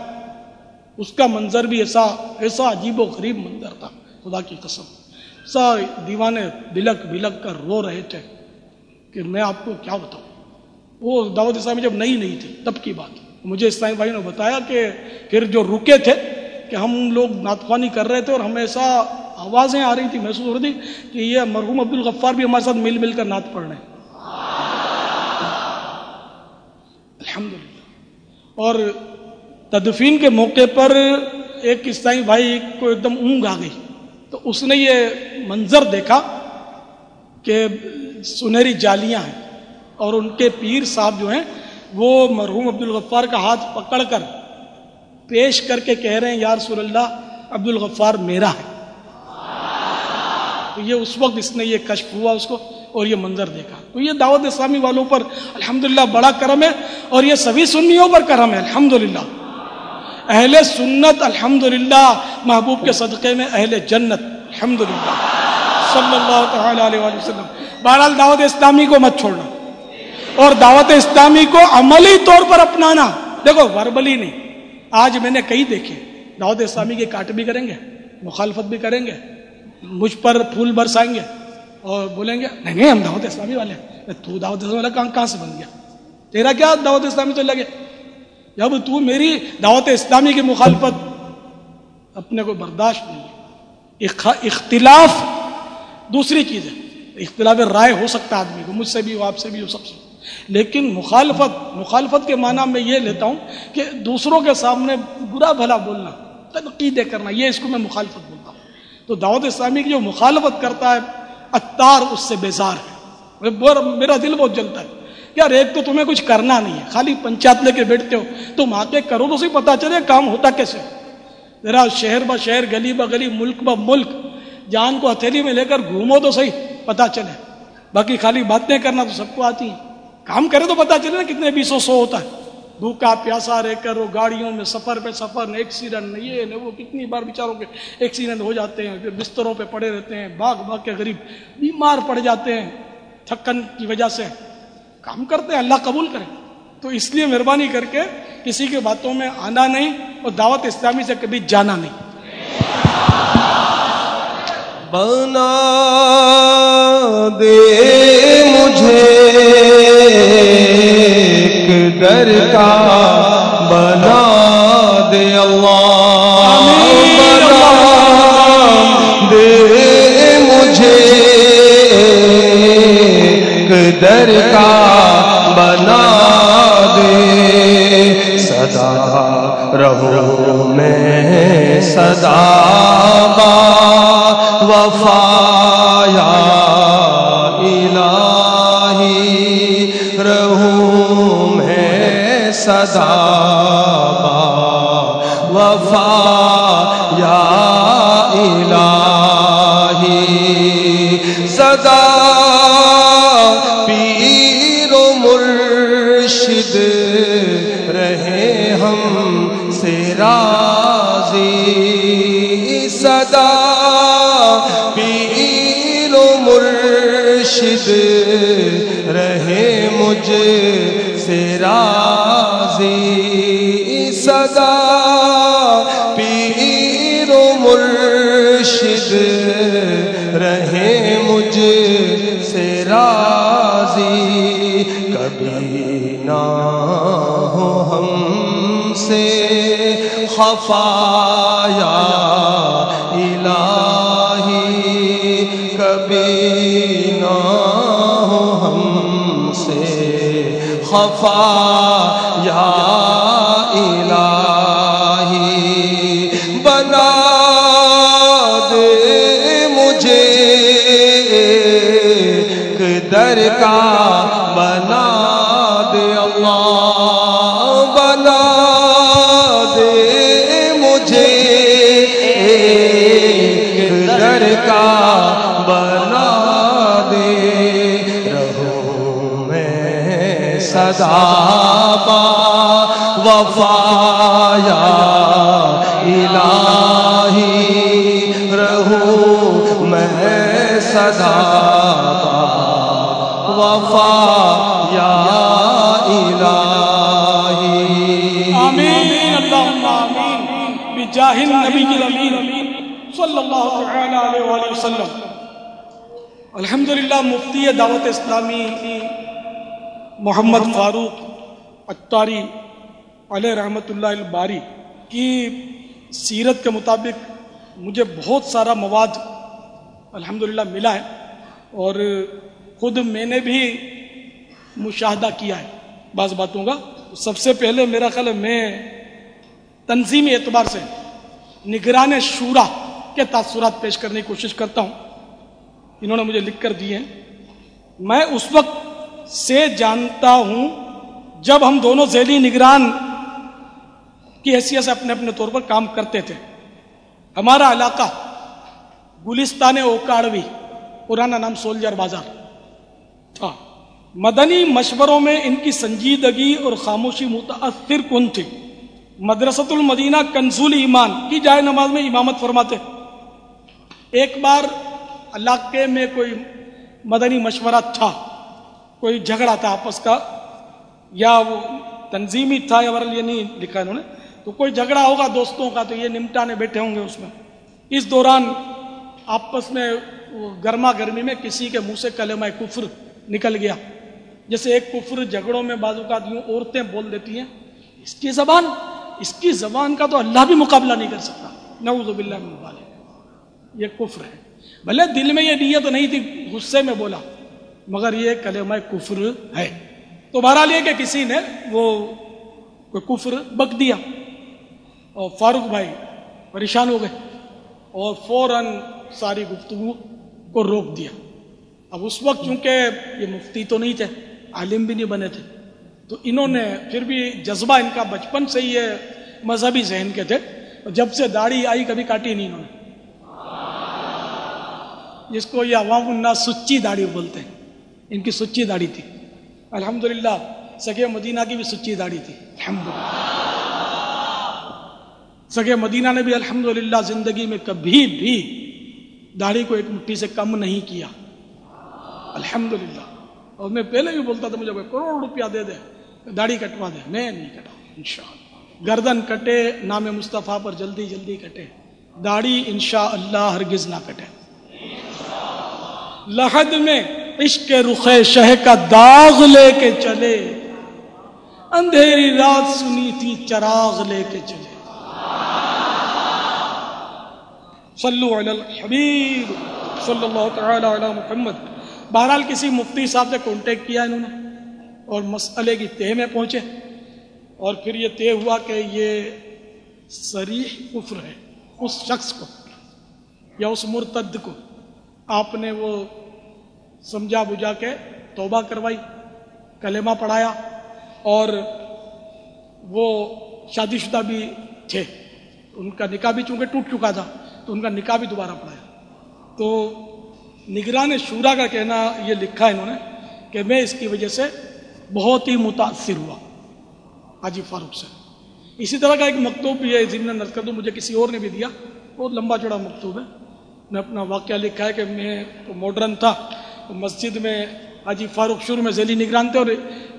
[SPEAKER 1] اس کا منظر بھی ایسا ایسا عجیب و غریب منظر تھا۔ خدا کی قسم۔ سا دیوانے بلک بلک کر رو رہے تھے۔ کہ میں آپ کو کیا بتاؤں؟ وہ دعوت اسلامی جب نئی نہیں تھی، تب کی بات۔ مجھے اسلامی بھائی نے بتایا کہ پھر جو رکے تھے کہ ہم لوگ ناتخوانی کر رہے تھے اور ہمیں ایسا آوازیں آ رہی تھی محسوس ہو رہی تھی کہ یہ مرحوم عبد الغفار بھی ہمارے ساتھ مل مل کر نعت پڑھ رہے ہیں۔ الحمدللہ۔ اور تدفین کے موقع پر ایک عیسائی بھائی کو ایک دم اونگ آ گئی۔ تو اس نے یہ منظر دیکھا کہ سنہری جالیاں ہیں اور ان کے پیر صاحب جو ہیں، وہ مرحوم عبد الغفار کا ہاتھ پکڑ کر پیش کر کے کہہ رہے ہیں، یا رسول اللہ عبد الغفار میرا ہے. تو یہ اس وقت اس نے یہ کشف ہوا اس کو اور یہ منظر دیکھا۔ تو یہ دعوت اسلامی والوں پر الحمدللہ بڑا کرم ہے اور یہ سبھی سنیوں پر کرم ہے، الحمدللہ۔ اہل سنت، الحمدللہ، محبوب کے صدقے میں اہل جنت، الحمدللہ۔ صلی اللہ تعالی علیہ وسلم۔ بہرحال دعوت اسلامی کو مت چھوڑنا اور دعوت اسلامی کو عملی طور پر اپنانا۔ دیکھو وربلی نہیں۔ آج میں نے کئی دیکھے۔ دعوت اسلامی کے کاٹ بھی کریں گے، مخالفت بھی کریں گے، مجھ پر پھول برسائیں گے اور بولیں گے، نہیں نہیں، ہم دعوت اسلامی والے ہیں۔ تو دعوت اسلامی والا کہاں کہاں سے بن گیا؟ تیرا کیا دعوت اسلامی تو لگے؟ جب تو میری دعوت اسلامی کی مخالفت اپنے کو برداشت نہیں۔ اختلاف دوسری چیز ہے۔ اختلاف رائے ہو سکتا ہے آدمی کو، مجھ سے بھی ہو، آپ سے بھی ہو، سب سے۔ لیکن مخالفت مخالفت کے معنی میں یہ لیتا ہوں کہ دوسروں کے سامنے برا بھلا بولنا تنقیدیں کرنا، یہ اس کو میں مخالفت بولتا ہوں۔ تو دعوت اسلامی کی جو مخالفت کرتا ہے اتار اس سے بیزار ہے۔ میرا دل بہت جلتا ہے۔ یار، ایک تو تمہیں کچھ کرنا نہیں ہے، خالی پنچایت لے کے بیٹھتے ہو۔ تم آ کے کرو تو صحیح پتا چلے کام ہوتا کیسے ذرا شہر ب شہر، گلی ب گلی، ملک ب ملک، جان کو ہتھیلی میں لے کر گھومو تو صحیح۔ پتا چلے۔ باقی خالی باتیں کرنا تو سب کو آتی ہیں۔ کام کرے تو پتا چلے نا کتنے بیسو سو ہوتا ہے۔ بھوکا پیاسا رہ کر وہ گاڑیوں میں سفر پہ سفر ایکسیڈنٹ یہ وہ کتنی بار بیچاروں کے ایکسیڈنٹ ہو جاتے ہیں، پھر بستروں پہ پڑے رہتے ہیں، باغ باغ کے غریب بیمار پڑ جاتے ہیں تھکن کی وجہ سے۔ کام کرتے ہیں، اللہ قبول کرے۔ تو اس لیے مہربانی کر کے کسی کے باتوں میں آنا نہیں اور دعوت اسلامی سے کبھی جانا نہیں۔
[SPEAKER 2] بنا دے مجھے در کا بنا دے اللہ بنا دے مجھے در کا بنا دے سدا رہو میں سدا با وفایا صدا وفا یا الہی۔ خفایا الہی کبھی خفا یا الہی بنا دے مجھے در کا با وفایا الہی رہو میں صدا وفا یا الہی
[SPEAKER 1] آمین، اللہم آمین، بجاہ النبی الامین، صلی اللہ علیہ وآلہ وسلم۔ الحمدللہ، مفتی دعوت اسلامی محمد فاروق اتاری علیہ رحمۃ اللہ الباری کی سیرت کے مطابق مجھے بہت سارا مواد الحمدللہ ملا ہے اور خود میں نے بھی مشاہدہ کیا ہے بعض باتوں کا۔ سب سے پہلے میرا خیال ہے میں تنظیمی اعتبار سے نگران شورا کے تاثرات پیش کرنے کی کوشش کرتا ہوں۔ انہوں نے مجھے لکھ کر دیے ہیں۔ میں اس وقت سے جانتا ہوں جب ہم دونوں ذیلی نگران کی حیثیت سے اپنے اپنے طور پر کام کرتے تھے۔ ہمارا علاقہ گلستان اوکاڑوی، پرانا نام سولجر بازار تھا۔ مدنی مشوروں میں ان کی سنجیدگی اور خاموشی متاثر کن تھی۔ مدرسۃ المدینہ کنزول ایمان، کی جائے نماز میں امامت فرماتے۔ ایک بار علاقے میں کوئی مدنی مشورہ تھا۔ کوئی جھگڑا تھا آپس کا، یا وہ تنظیمی تھا یا یہ نہیں لکھا انہوں نے۔ تو کوئی جھگڑا ہوگا دوستوں کا تو یہ نمٹانے بیٹھے ہوں گے اس میں۔ اس دوران آپس میں گرما گرمی میں کسی کے منہ سے کلمہ کفر نکل گیا۔ جیسے ایک کفر جھگڑوں میں بعض اوقات یوں عورتیں بول دیتی ہیں، اس کی زبان، اس کی زبان کا تو اللہ بھی مقابلہ نہیں کر سکتا۔ نعوذ باللہ من ذالک۔ یہ کفر ہے۔ بھلے دل میں یہ نیت نہیں تھی، غصے میں بولا۔ مگر یہ کلمہ کفر ہے۔ تو بہرحال یہ کہ کسی نے وہ کوئی کفر بک دیا اور فاروق بھائی پریشان ہو گئے اور فوراً ساری گفتگو کو روک دیا۔ اب اس وقت چونکہ یہ مفتی تو نہیں تھے، عالم بھی نہیں بنے تھے، تو انہوں نے پھر بھی جذبہ ان کا بچپن سے یہ مذہبی ذہن کے تھے۔ جب سے داڑھی آئی کبھی کاٹی نہیں انہوں نے۔ جس کو یہ عوام الناس سچی داڑھی بولتے ہیں۔ ان کی سچی داڑھی تھی۔ الحمدللہ، سگے مدینہ کی بھی سچی داڑھی تھی۔ الحمدللہ۔ سگے مدینہ نے بھی الحمدللہ زندگی میں کبھی بھی داڑھی کو ایک مٹھی سے کم نہیں کیا۔ الحمدللہ۔ اور میں پہلے بھی بولتا تھا، مجھے کوئی کروڑ روپیہ دے دے، داڑھی کٹوا دے۔ میں نہیں کٹا انشاءاللہ۔ گردن کٹے، نام مصطفیٰ پر جلدی جلدی کٹے۔ داڑھی انشاءاللہ ہرگز نہ کٹے۔ لحد میں عشق رخ شہ کا داغ لے کے چلے۔ اندھیری رات سنی تھی چراغ لے کے چلے۔ صلو علی الحبیب۔ صلی اللہ تعالی علی محمد۔ بہرحال کسی مفتی صاحب سے کانٹیکٹ کیا انہوں نے اور مسئلے کی تہ میں پہنچے۔ اور پھر یہ طے ہوا کہ یہ سریح کفر ہے۔ اس شخص کو یا اس مرتد کو۔ آپ نے وہ سمجھا بجھا کے توبہ کروائی، کلمہ پڑھایا اور وہ شادی شدہ بھی تھے۔ ان کا نکاح بھی چونکہ ٹوٹ چکا تھا، تو ان کا نکاح بھی دوبارہ پڑھایا۔ تو نگران شورا کا کہنا یہ لکھا ہے انہوں نے کہ میں اس کی وجہ سے بہت ہی متاثر ہوا۔ حاجی فاروق سے اسی طرح کا ایک مکتوب بھی ہے، ضمن نرکر دوں مجھے کسی اور نے بھی دیا۔ بہت لمبا چوڑا مکتوب ہے۔ میں اپنا واقعہ لکھا ہے کہ میں تو ماڈرن تھا۔ مسجد میں حاجی فاروق شروع میں ذیلی نگران تھے اور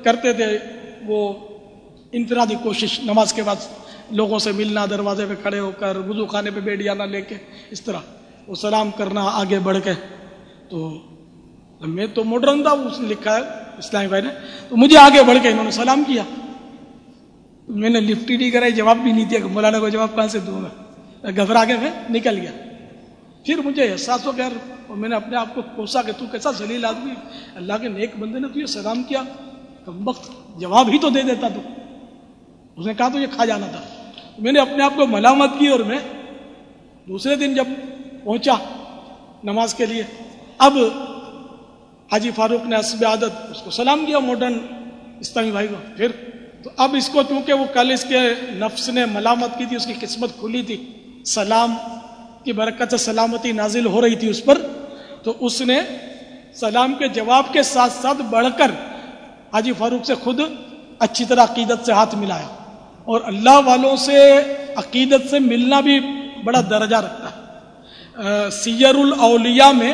[SPEAKER 1] کرتے تھے، وہ انفرادی کوشش، نماز کے بعد لوگوں سے ملنا، دروازے پہ کھڑے ہو کر وضو خانے پہ بیٹھ جانا، لے کے اس طرح وہ سلام کرنا، آگے بڑھ کے۔ تو میں تو ماڈرن تھا، اس نے لکھا ہے، اسلامی بھائی نے۔ تو مجھے آگے بڑھ کے انہوں نے سلام کیا۔ میں نے لفٹ ہی نہیں کرائی، جواب بھی نہیں دیا کہ مولانا کو جواب کہاں سے دوں گا گھبرا کے میں نکل گیا۔ پھر مجھے احساس ہو گیا اور میں نے اپنے آپ کو کوسا کہ تو کیسا ذلیل آدمی اللہ کے نیک بندے نے تو یہ سلام کیا۔ کم وقت جواب ہی تو دے دیتا تو۔ اس نے کہا تو یہ کھا جانا تھا۔ میں نے اپنے آپ کو ملامت کی اور میں دوسرے دن جب پہنچا نماز کے لیے، اب حاجی فاروق نے حسب عادت اس کو سلام کیا ماڈرن اسلامی بھائی کو۔ پھر تو اب اس کو چونکہ وہ کل اس کے نفس نے ملامت کی تھی، اس کی قسمت کھلی تھی، سلام کی برکت سے سلامتی نازل ہو رہی تھی اس پر تو اس نے سلام کے جواب کے ساتھ ساتھ بڑھ کر حاجی فاروق سے خود اچھی طرح عقیدت سے ہاتھ ملایا اور اللہ والوں سے عقیدت سے ملنا بھی بڑا درجہ رکھتا ہے۔ سیر الاولیاء میں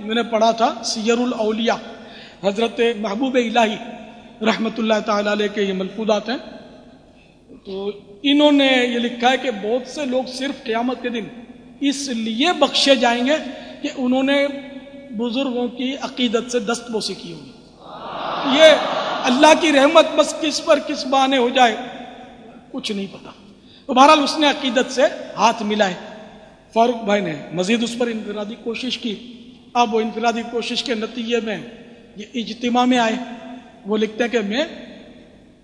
[SPEAKER 1] میں نے پڑھا تھا سیر الاولیاء حضرت محبوب الہی رحمۃ اللہ تعالی علیہ کے یہ ملفوظات ہیں۔ تو انہوں نے یہ لکھا ہے کہ بہت سے لوگ صرف قیامت کے دن اس لیے بخشے جائیں گے کہ انہوں نے بزرگوں کی عقیدت سے دست بوسی کی ہوگی۔ یہ اللہ کی رحمت بس کس پر کس بانے ہو جائے، کچھ نہیں پتا۔ تو بہرحال اس نے عقیدت سے ہاتھ ملائے۔ فاروق بھائی نے مزید اس پر انفرادی کوشش کی۔ اب وہ انفرادی کوشش کے نتیجے میں یہ اجتماع میں آئے۔ وہ لکھتے ہیں کہ میں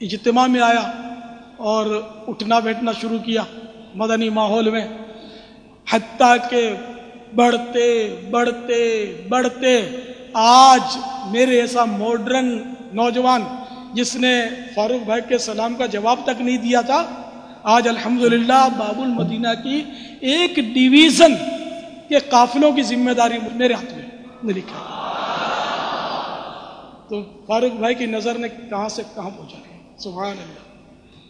[SPEAKER 1] اجتماع میں آیا اور اٹھنا بیٹھنا شروع کیا مدنی ماحول میں، حتیٰ کہ بڑھتے بڑھتے بڑھتے آج میرے ایسا ماڈرن نوجوان جس نے فاروق بھائی کے سلام کا جواب تک نہیں دیا تھا، آج الحمدللہ باب المدینہ کی ایک ڈویژن کے قافلوں کی ذمہ داری میرے ہاتھ میں لکھا تو فاروق بھائی کی نظر نے کہاں سے کہاں پہنچا؟ سبحان اللہ۔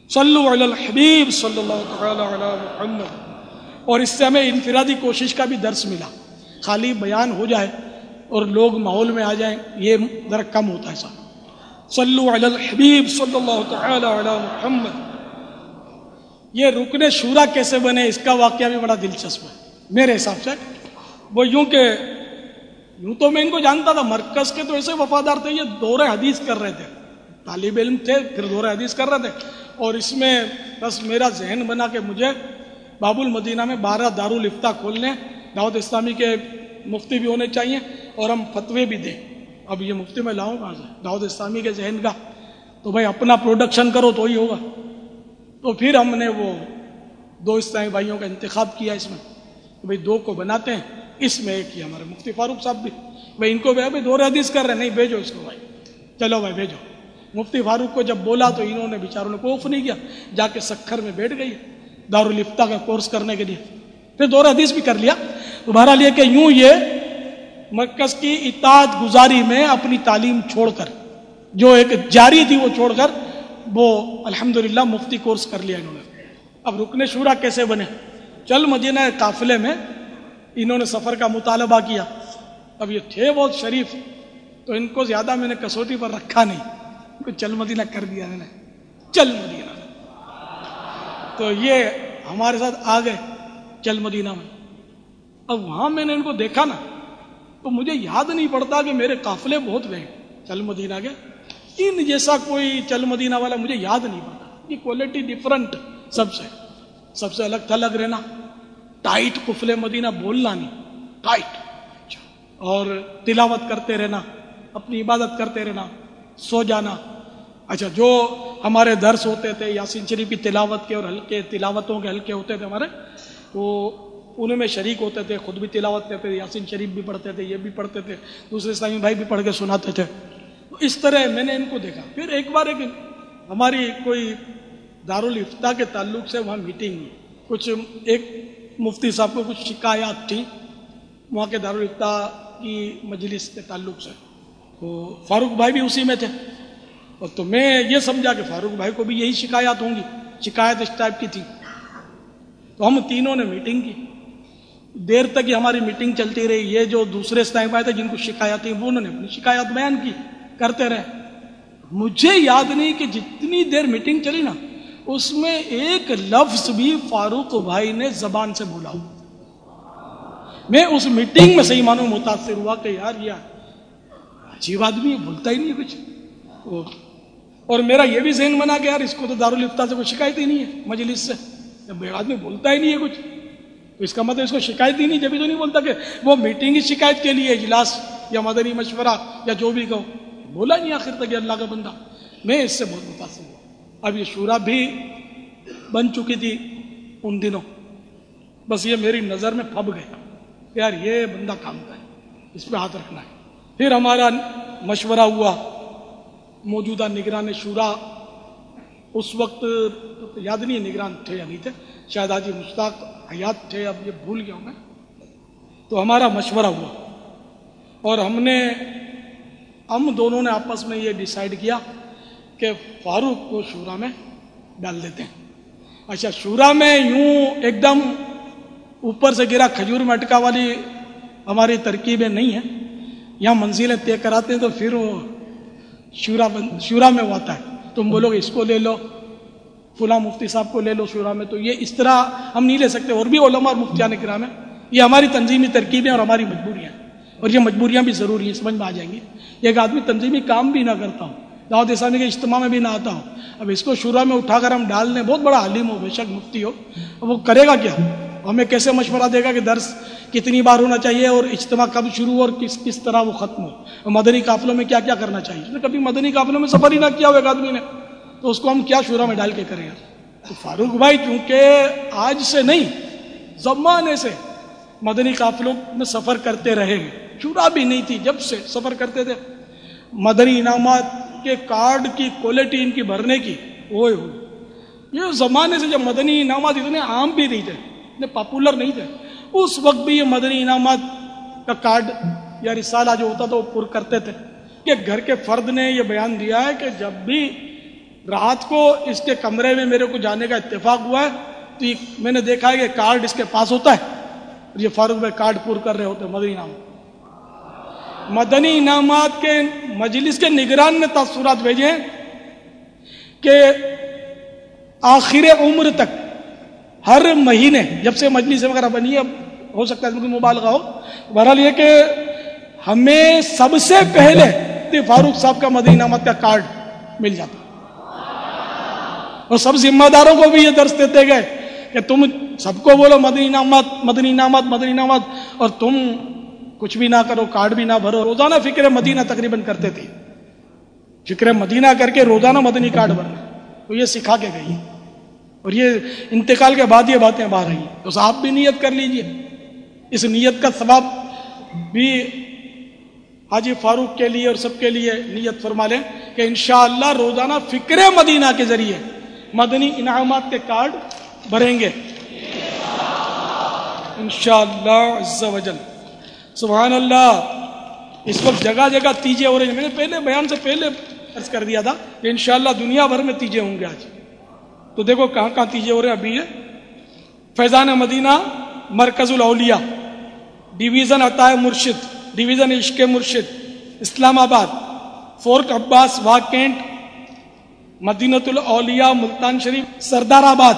[SPEAKER 1] صلو علی الحبیب صلی اللہ تعالی علی محمد۔ اور اس سے ہمیں انفرادی کوشش کا بھی درس ملا۔ خالی بیان ہو جائے اور لوگ ماحول میں آ جائیں، یہ ذرا کم ہوتا ہے صاحب صلو علی الحبیب صلی اللہ تعالی علی محمد۔ یہ رکن شورا کیسے بنے، اس کا واقعہ بھی بڑا دلچسپ ہے۔ میرے حساب سے وہ یوں کہ، یوں تو میں ان کو جانتا تھا، مرکز کے تو ایسے وفادار تھے، یہ دور حدیث کر رہے تھے۔ طالب علم تھے، پھر دور حدیث کر رہے تھے۔ اور اس میں بس میرا ذہن بنا کہ مجھے باب المدینہ میں بارہ دارالفتہ کھولنے دعوت اسلامی کے مفتی بھی ہونے چاہیے اور ہم فتوے بھی دیں۔ اب یہ مفتی میں لاؤں کہاں سے دعوت اسلامی کے ذہن کا۔ تو بھائی اپنا پروڈکشن کرو تو ہی ہوگا۔ تو پھر ہم نے وہ دو اسلامی بھائیوں کا انتخاب کیا اس میں۔ بھائی دو کو بناتے ہیں، اس میں ایک ہی ہمارے مفتی فاروق صاحب بھی۔ بھائی ان کو بھائی دو حدیث کر رہے نہیں بھیجو اس کو بھائی۔ چلو بھائی بھیجو۔ مفتی فاروق کو جب بولا تو انہوں نے بیچاروں نے کوف نہیں کیا، جا کے سکھر میں بیٹھ گئی۔ دارالفتا کا کورس کرنے کے لیے۔ پھر دور حدیث بھی کر لیا۔ تمہارا لیا کہ یوں یہ مرکز کی اطاعت گزاری میں اپنی تعلیم چھوڑ کر، جو ایک جاری تھی وہ چھوڑ کر، وہ الحمدللہ مفتی کورس کر لیا انہوں نے۔ اب رکن شورا کیسے بنے؟ چل مدینہ قافلے میں انہوں نے سفر کا مطالبہ کیا۔ اب یہ تھے بہت شریف، تو ان کو زیادہ میں نے کسوٹی پر رکھا نہیں۔ چل مدینہ کر دیا میں نے۔ چل مدینہ۔ تو یہ ہمارے ساتھ آ گئے چل مدینہ میں۔ اب وہاں میں نے ان کو دیکھا نا، تو مجھے یاد نہیں پڑتا کہ میرے قافلے بہت گئے۔ چل مدینہ کے ان جیسا کوئی چل مدینہ والا مجھے یاد نہیں پڑتا۔ یہ کوالٹی ڈفرنٹ سب سے۔ سب سے الگ تھلگ رہنا۔ ٹائٹ کفلے مدینہ بولنا نہیں۔ ٹائٹ اور تلاوت کرتے رہنا۔ اپنی عبادت کرتے رہنا۔ سو جانا۔ اچھا جو ہمارے درس ہوتے تھے یاسین شریف کی تلاوت کے اور ہلکے تلاوتوں کے ہلکے ہوتے تھے ہمارے، وہ ان میں شریک ہوتے تھے، خود بھی تلاوت کرتے تھے، یاسین شریف بھی پڑھتے تھے، یہ بھی پڑھتے تھے، دوسرے اسلامی بھائی بھی پڑھ کے سناتے تھے۔ تو اس طرح میں نے ان کو دیکھا۔ پھر ایک بار ایک ہماری کوئی دارالفتہ کے تعلق سے وہاں میٹنگ ہوئی۔ کچھ ایک مفتی صاحب کو کچھ شکایات تھیں وہاں کے دارالفتہ کی مجلس کے تعلق سے۔ تو فاروق بھائی بھی اسی میں تھے۔ اور تو میں یہ سمجھا کہ فاروق بھائی کو بھی یہی شکایات ہوں گی۔ شکایت اس ٹائپ کی تھی۔ تو ہم تینوں نے میٹنگ کی۔ دیر تک ہی ہماری میٹنگ چلتی رہی۔ یہ جو دوسرے اسٹائم آئے تھے جن کو شکایات وہ انہوں نے اپنی شکایات بیان کی۔ کرتے رہے۔ مجھے یاد نہیں کہ جتنی دیر میٹنگ چلی نا، اس میں ایک لفظ بھی فاروق بھائی نے زبان سے بولا۔ ہوں میں اس میٹنگ میں صحیح مانوں متاثر ہوا کہ یار یہ عجیب آدمی بولتا ہی نہیں کچھ۔ اور میرا یہ بھی ذہن بنا کہ یار اس کو تو دارالفتا سے کوئی شکایت ہی نہیں ہے، مجلس سے۔ بے آدمی بولتا ہی نہیں ہے کچھ۔ تو اس کا مطلب اس کو شکایت ہی نہیں، جبھی تو نہیں بولتا کہ وہ میٹنگ ہی شکایت کے لیے اجلاس یا مدنی مشورہ یا جو بھی کہو۔ بولا نہیں آخر تک یہ اللہ کا بندہ۔ میں اس سے بہت متاثر ہوا اب یہ شورا بھی بن چکی تھی ان دنوں۔ بس یہ میری نظر میں پھب گئے یار یہ بندہ کام کا ہے اس پہ ہاتھ رکھنا ہے۔ پھر ہمارا مشورہ ہوا۔ موجودہ نگران شورا اس وقت یاد نہیں ہے نگران تھے یا نہیں تھے، شاید آج مشتاق حیات تھے، اب یہ بھول گیا ہوں میں۔ تو ہمارا مشورہ ہوا اور ہم نے، ہم دونوں نے آپس میں یہ ڈیسائیڈ کیا کہ فاروق کو شورا میں ڈال دیتے ہیں۔ اچھا شورا میں یوں ایک دم اوپر سے گرا کھجور میں اٹکا والی ہماری ترکیبیں نہیں ہیں۔ یہاں منزلیں طے کراتے ہیں تو پھر وہ شورا شورا میں وہ آتا ہے تم بولو گے، اس کو لے لو۔ فلاں مفتی صاحب کو لے لو شورا میں۔ تو یہ اس طرح ہم نہیں لے سکتے۔ اور بھی علماء اور مفتیان کرام ہیں۔ یہ ہماری تنظیمی ترکیبیں اور ہماری مجبوریاں ہیں۔ اور یہ مجبوریاں بھی ضروری ہیں، سمجھ میں آ جائیں گی۔ ایک آدمی تنظیمی کام بھی نہ کرتا ہوں دعوت اسلامی کے اجتماع میں بھی نہ آتا ہوں اب اس کو شورا میں اٹھا کر ہم ڈال دیں، بہت بڑا عالم ہو، بے شک مفتی ہو۔ وہ کرے گا کیا؟ ہمیں کیسے مشورہ دے گا کہ درس کتنی بار ہونا چاہیے اور اجتماع کب شروع اور کس کس طرح وہ ختم ہو اور مدنی قافلوں میں کیا کیا کرنا چاہیے؟ نے کبھی مدنی قافلوں میں سفر ہی نہ کیا ہو ایک آدمی نے۔ تو اس کو ہم کیا شورا میں ڈال کے کریں گے تو فاروق بھائی کیونکہ آج سے نہیں، زمانے سے مدنی قافلوں میں سفر کرتے رہے ہیں چورا بھی نہیں تھی جب سے سفر کرتے تھے۔ مدنی انعامات کے کارڈ کی کوالٹی ان کی بھرنے کی ہوئے ہوئے۔ یہ زمانے سے جب مدنی انعامات اتنے عام بھی نہیں تھے۔ اتنے پاپولر نہیں تھے۔ اس وقت بھی یہ مدنی انعامات کا کارڈ یا رسالہ جو ہوتا تھا وہ پر کرتے تھے کہ گھر کے فرد نے یہ بیان دیا ہے کہ جب بھی رات کو اس کے کمرے میں میرے کو جانے کا اتفاق ہوا ہے، تو میں نے دیکھا ہے کہ کارڈ اس کے پاس ہوتا ہے۔ یہ فاروق بھائی کارڈ پور کر رہے ہوتے مدنی انعام مدنی انعامات کے مجلس کے نگران نے تاثرات بھیجے کہ آخر عمر تک ہر مہینے جب سے مجلس وغیرہ بنی اب ہو سکتا ہے مبالغہ ہو۔ بہرحال یہ کہ ہمیں سب سے پہلے فاروق صاحب کا مدنی انعامات کا کارڈ مل جاتا۔ اور سب ذمہ داروں کو بھی یہ درس دیتے گئے کہ تم سب کو بولو مدنی نامات مدنی نامات مدنی نامات اور تم کچھ بھی نہ کرو، کارڈ بھی نہ بھرو۔ روزانہ فکر مدینہ تقریباً کرتے تھے۔ فکر مدینہ کر کے روزانہ مدنی کارڈ بھرنا۔ تو یہ سکھا کے گئی۔ اور یہ انتقال کے بعد یہ باتیں باہر رہی تو آپ بھی نیت کر لیجیے۔ اس نیت کا ثواب بھی حاجی فاروق کے لیے اور سب کے لیے نیت فرما لیں کہ انشاءاللہ روزانہ فکر مدینہ کے ذریعے مدنی انعامات کے کارڈ بھریں گے۔ انشاءاللہ عز و جل۔ سبحان اللہ اس وقت جگہ جگہ تیجے ہو رہے ہیں۔ میں نے پہلے بیان سے پہلے عرض کر دیا تھا کہ انشاءاللہ دنیا بھر میں تیجے ہوں گے آج۔ تو دیکھو کہاں کہاں تیجے ہو رہے ہیں ابھی یہ۔ فیضان مدینہ، مرکز الاولیاء ڈویژن عطا مرشد ڈویژن عشق مرشد، Islamabad Fort Abbas Wah cantt مدینت الاولیاء، ملتان شریف، سردار آباد۔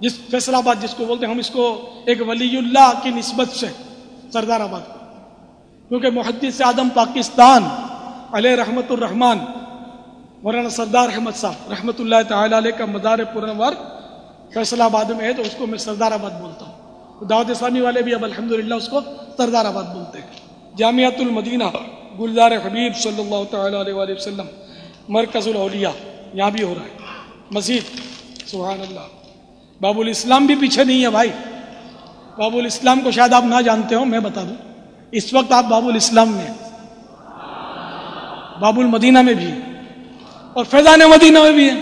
[SPEAKER 1] جس فیصل آباد جس کو بولتے ہیں، ہم اس کو ایک ولی اللہ کی نسبت سے سردار آباد۔ کو کیونکہ محدث اعظم پاکستان علیہ رحمت الرحمان مولانا سردار احمد صاحب رحمۃ اللہ تعالی علیہ کا مدار پورنور فیصل آباد میں ہے، تو اس کو میں سردار آباد بولتا ہوں۔ دعوت اسلامی والے بھی اب الحمدللہ اس کو سردار آباد بولتے ہیں۔ جامعۃ المدینہ، گلزار حبیب صلی اللہ تعالی علیہ وآلہ وسلم، مرکز الاولیاء، یہاں بھی ہو رہا ہے۔ مزید سبحان اللہ باب الاسلام بھی پیچھے نہیں ہے بھائی۔ باب الاسلام کو شاید آپ نہ جانتے ہو میں بتا دوں۔ اس وقت آپ باب الاسلام میں باب المدینہ میں بھی ہیں۔ اور فیضان مدینہ میں بھی ہیں۔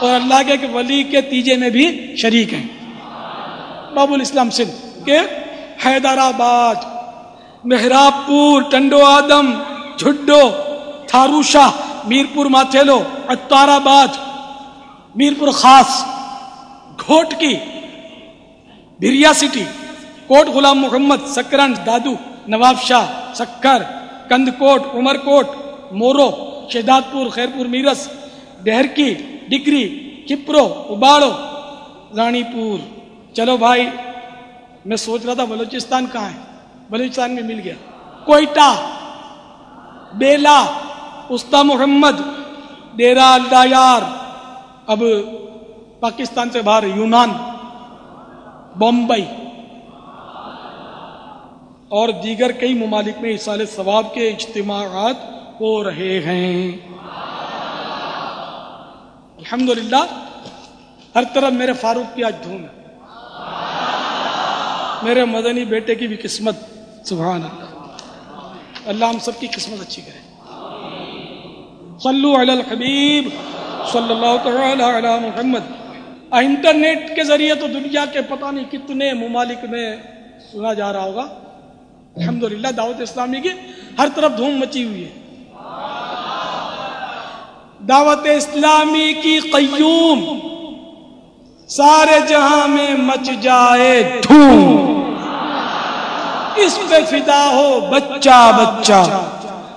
[SPEAKER 1] اور اللہ کے ولی کے تیجے میں بھی شریک ہیں۔ باب الاسلام سندھ کے حیدرآباد مہراب پور ٹنڈو آدم، جھڈو تھاروشا میرپور ماتھیلو اتار آباد میرپور خاص گھوٹ کی بریا سٹی، کوٹ غلام محمد سکرن دادو، نواب شاہ، سکر کند کوٹ عمر کوٹ مورو شہداد پور خیرپور، میرس ڈہرکی ڈگری چپرو، اباڑو رانی پور چلو بھائی، میں سوچ رہا تھا بلوچستان کہاں ہے؟ بلوچستان میں مل گیا۔ کوئٹہ، بیلا استا محمد ڈیرا الدایار اب پاکستان سے باہر یونان، بمبئی۔ اور دیگر کئی ممالک میں اس سال ثواب کے اجتماعات ہو رہے ہیں۔ الحمدللہ، ہر طرف میرے فاروق کی آج دھوم ہے۔ میرے مدنی بیٹے کی بھی قسمت سبحان اللہ اللہ ہم سب کی قسمت اچھی کرے۔ صلو علی الحبیب صلی اللہ تعالی علی محمد۔ انٹرنیٹ کے ذریعے تو دنیا کے پتہ نہیں کتنے ممالک میں سنا جا رہا ہوگا۔ الحمدللہ، دعوت اسلامی کی ہر طرف دھوم مچی ہوئی ہے۔ دعوت اسلامی کی قیوم سارے جہاں میں مچ جائے دھوم۔ اس پہ فدا ہو بچہ بچہ۔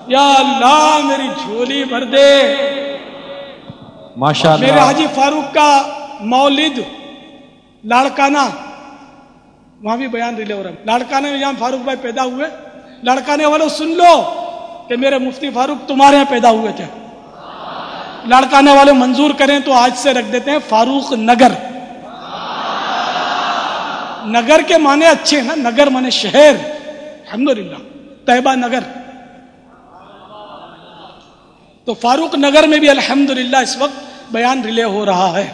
[SPEAKER 1] یا اللہ میری جھولی بھر دے۔
[SPEAKER 3] ماشاء
[SPEAKER 1] میرے حاجی فاروق کا مولد لاڑکانہ وہاں بھی بیان ریلے ہو رہا ہے۔ لاڑکانے میں جہاں فاروق بھائی پیدا ہوئے۔ لڑکانے والوں سن لو۔ کہ میرے مفتی فاروق تمہارے یہاں پیدا ہوئے تھے۔ لڑکانے والے منظور کریں تو آج سے رکھ دیتے ہیں فاروق نگر۔ نگر کے معنی اچھے ہیں نا، نگر مانے شہر۔ الحمدللہ، طیبہ نگر۔ تو فاروق نگر میں بھی الحمدللہ اس وقت بیان ریلے ہو رہا ہے۔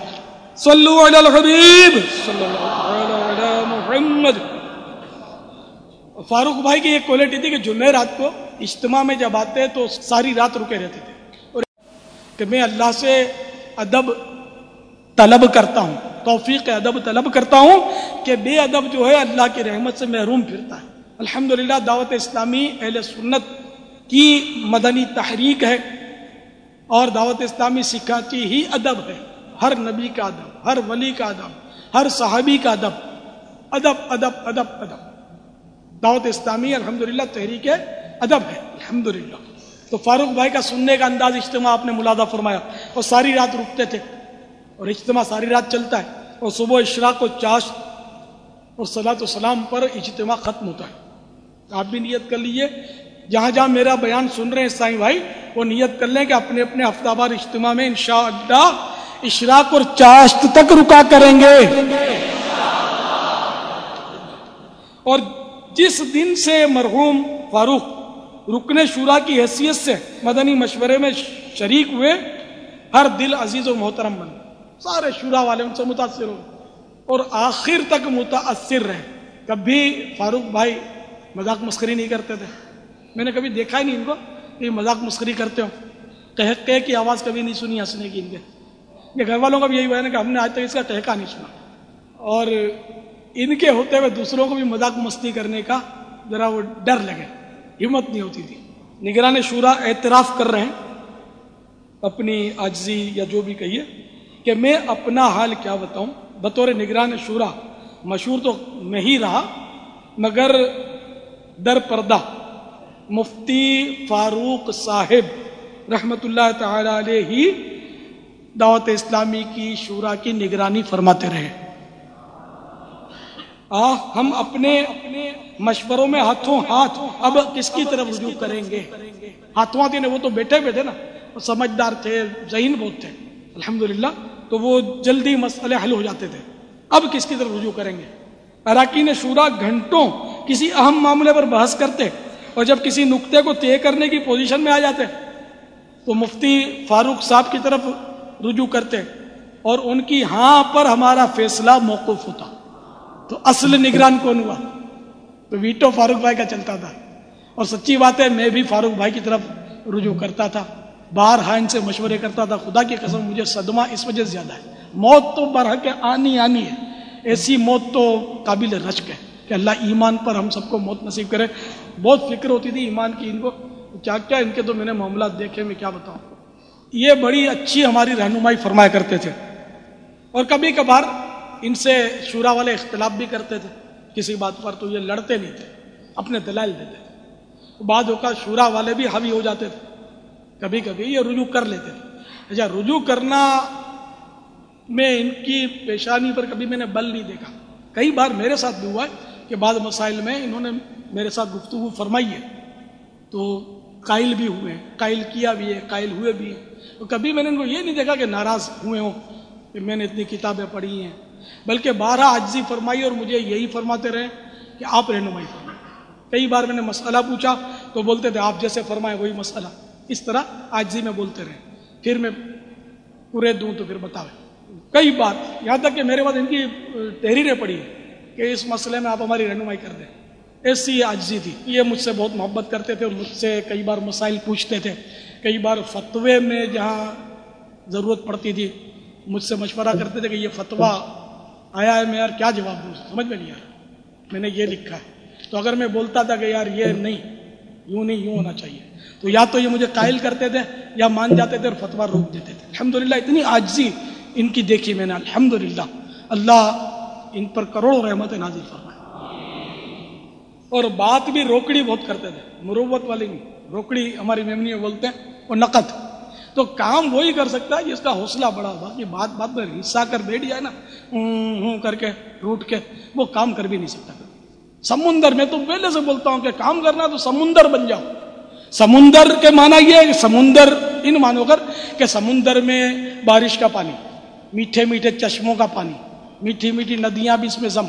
[SPEAKER 1] صلو علی الحبیب۔ صلی اللہ علی محمد۔ فاروق بھائی کی ایک کوالٹی تھی کہ جمعہ رات کو اجتماع میں جب آتے تو ساری رات رکے رہتے تھے۔ اور کہ میں اللہ سے ادب طلب کرتا ہوں، توفیق ادب طلب کرتا ہوں کہ بے ادب جو ہے اللہ کی رحمت سے محروم پھرتا ہے۔ الحمدللہ، دعوت اسلامی اہل سنت کی مدنی تحریک ہے اور دعوت اسلامی سکھاتی ہی ادب ہے۔ ہر نبی کا ادب، ہر ولی کا ادب، ہر صحابی کا ادب۔ ادب ادب ادب ادب۔ دعوت اسلامی الحمدللہ تحریک ادب ہے۔ الحمدللہ۔ تو فاروق بھائی کا سننے کا انداز اجتماع آپ نے ملادہ فرمایا۔ اور ساری رات رکتے تھے۔ اور اجتماع ساری رات چلتا ہے۔ اور صبح اشراق و چاش اور صلاۃ و سلام پر اجتماع ختم ہوتا ہے۔ آپ بھی نیت کر لیجیے جہاں جہاں میرا بیان سن رہے ہیں سائیں بھائی، وہ نیت کر لیں کہ اپنے اپنے ہفتہ بار اجتماع میں انشاءاللہ اشراق اور چاشت تک رکا کریں گے۔ اور جس دن سے مرحوم فاروق رکن شورا کی حیثیت سے مدنی مشورے میں شریک ہوئے۔ ہر دل عزیز و محترم بن۔ سارے شورا والے ان سے متاثر ہو۔ اور آخر تک متاثر رہے۔ کبھی فاروق بھائی مذاق مسکری نہیں کرتے تھے۔ میں نے کبھی دیکھا ہی نہیں ان کو کہ مذاق مسکری کرتے ہو کہ کی آواز کبھی نہیں سنی ہنسنے کی ان کے۔ یہ گھر والوں کا بھی یہی ہوا ہے کہ ہم نے آج تک اس کا ٹہکا نہیں سنا۔ اور ان کے ہوتے ہوئے دوسروں کو بھی مذاق مستی کرنے کا ذرا وہ ڈر لگے۔ ہمت نہیں ہوتی تھی۔ نگران شورا اعتراف کر رہے ہیں، اپنی آجزی یا جو بھی کہیے، کہ میں اپنا حال کیا بتاؤں۔ بطور نگران شورا، مشہور تو میں ہی رہا، مگر در پردہ۔ مفتی فاروق صاحب رحمت اللہ تعالی علیہ ہی دعوت اسلامی کی شورا کی نگرانی فرماتے رہے۔ آ ہم اپنے مشوروں میں ہاتھوں ہاتھ اب کس کی طرف رجوع کریں گے؟ ہاتھوں ہاتھ وہ تو بیٹھے بیٹھے نا۔ وہ سمجھدار تھے، ذہین بہت تھے۔ الحمدللہ، تو وہ جلدی مسئلے حل ہو جاتے تھے۔ اب کس کی طرف رجوع کریں گے؟ اراکین شورا گھنٹوں کسی اہم معاملے پر بحث کرتے اور جب کسی نقطے کو طے کرنے کی پوزیشن میں آ جاتے تو مفتی فاروق صاحب کی طرف رجوع کرتے اور ان کی ہاں پر ہمارا فیصلہ موقف ہوتا۔ تو اصل نگران کون ہوا؟ تو ویٹو فاروق بھائی کا چلتا تھا۔ اور سچی بات ہے، میں بھی فاروق بھائی کی طرف رجوع کرتا تھا۔ بار ہاں ان سے مشورے کرتا تھا، خدا کی قسم مجھے صدمہ اس وجہ سے زیادہ ہے۔ موت تو برحق آنی آنی ہے۔ ایسی موت تو قابل رشک ہے کہ اللہ ایمان پر ہم سب کو موت نصیب کرے۔ بہت فکر ہوتی تھی ایمان کی، ان کو کیا کیا، ان کے تو میں نے معاملات دیکھے، میں کیا بتاؤں۔ یہ بڑی اچھی ہماری رہنمائی فرمایا کرتے تھے۔ اور کبھی کبھار ان سے شورا والے اختلاف بھی کرتے تھے۔ کسی بات پر تو یہ لڑتے نہیں تھے، اپنے دلائل دیتے تھے۔ بعد اوقات شورا والے بھی حوی ہو جاتے تھے۔ کبھی کبھی یہ رجوع کر لیتے تھے۔ اچھا رجوع کرنا میں ان کی پیشانی پر کبھی میں نے بل نہیں دیکھا۔ کئی بار میرے ساتھ بھی ہوا ہے کہ بعض مسائل میں انہوں نے میرے ساتھ گفتگو فرمائی ہے۔ تو قائل بھی ہوئے ہیں، قائل کیا بھی ہے، قائل ہوئے بھی ہیں۔ تو کبھی میں نے ان کو یہ نہیں دیکھا کہ ناراض ہوئے ہوں کہ میں نے اتنی کتابیں پڑھی ہیں۔ بلکہ بارہ آجزی فرمائی اور مجھے یہی فرماتے رہے کہ آپ رہنمائی فرمائیں کئی بار میں نے مسئلہ پوچھا تو بولتے تھے آپ جیسے فرمائے وہی مسئلہ۔ اس طرح آجزی میں بولتے رہے۔ پھر میں پورے دوں تو پھر بتاوے کئی بار، یہاں تک کہ میرے بعد ان کی تحریریں پڑھی ہیں کہ اس مسئلے میں آپ ہماری رہنمائی کر دیں۔ ایسی آجزی تھی۔ یہ مجھ سے بہت محبت کرتے تھے اور مجھ سے کئی بار مسائل پوچھتے تھے۔ کئی بار فتوے میں جہاں ضرورت پڑتی تھی، مجھ سے مشورہ کرتے تھے کہ یہ فتویٰ آیا ہے میں یار کیا جواب دوں؟ سمجھ میں نہیں آیا۔ میں نے یہ لکھا۔ ہے تو اگر میں بولتا تھا کہ یار یہ نہیں، یوں نہیں، یوں ہونا چاہیے۔ تو یا تو یہ مجھے قائل کرتے تھے یا مان جاتے تھے اور فتویٰ روک دیتے تھے۔ الحمدللہ، اتنی آجزی ان کی دیکھی میں نے۔ الحمدللہ۔ اللہ ان پر کروڑوں رحمت نازل فرمائے۔ اور بات بھی روکڑی بہت کرتے تھے۔ مروت والی نہیں، روکڑی ہماری میمنی بولتے ہیں۔ وہ نقد۔ تو کام وہی کر سکتا ہے جس کا حوصلہ بڑا ہوا کہ جی، بات بات میں حصہ کر بیٹھ جائے نا۔ ہوں کر کے، روٹ کے، وہ کام کر بھی نہیں سکتا۔ سمندر میں تو پہلے سے بولتا ہوں کہ کام کرنا تو سمندر بن جاؤ۔ سمندر کے معنی یہ ہے کہ سمندر، ان مانو کر کہ سمندر میں بارش کا پانی، میٹھے میٹھے چشموں کا پانی، میٹھی میٹھی ندیاں بھی اس میں زم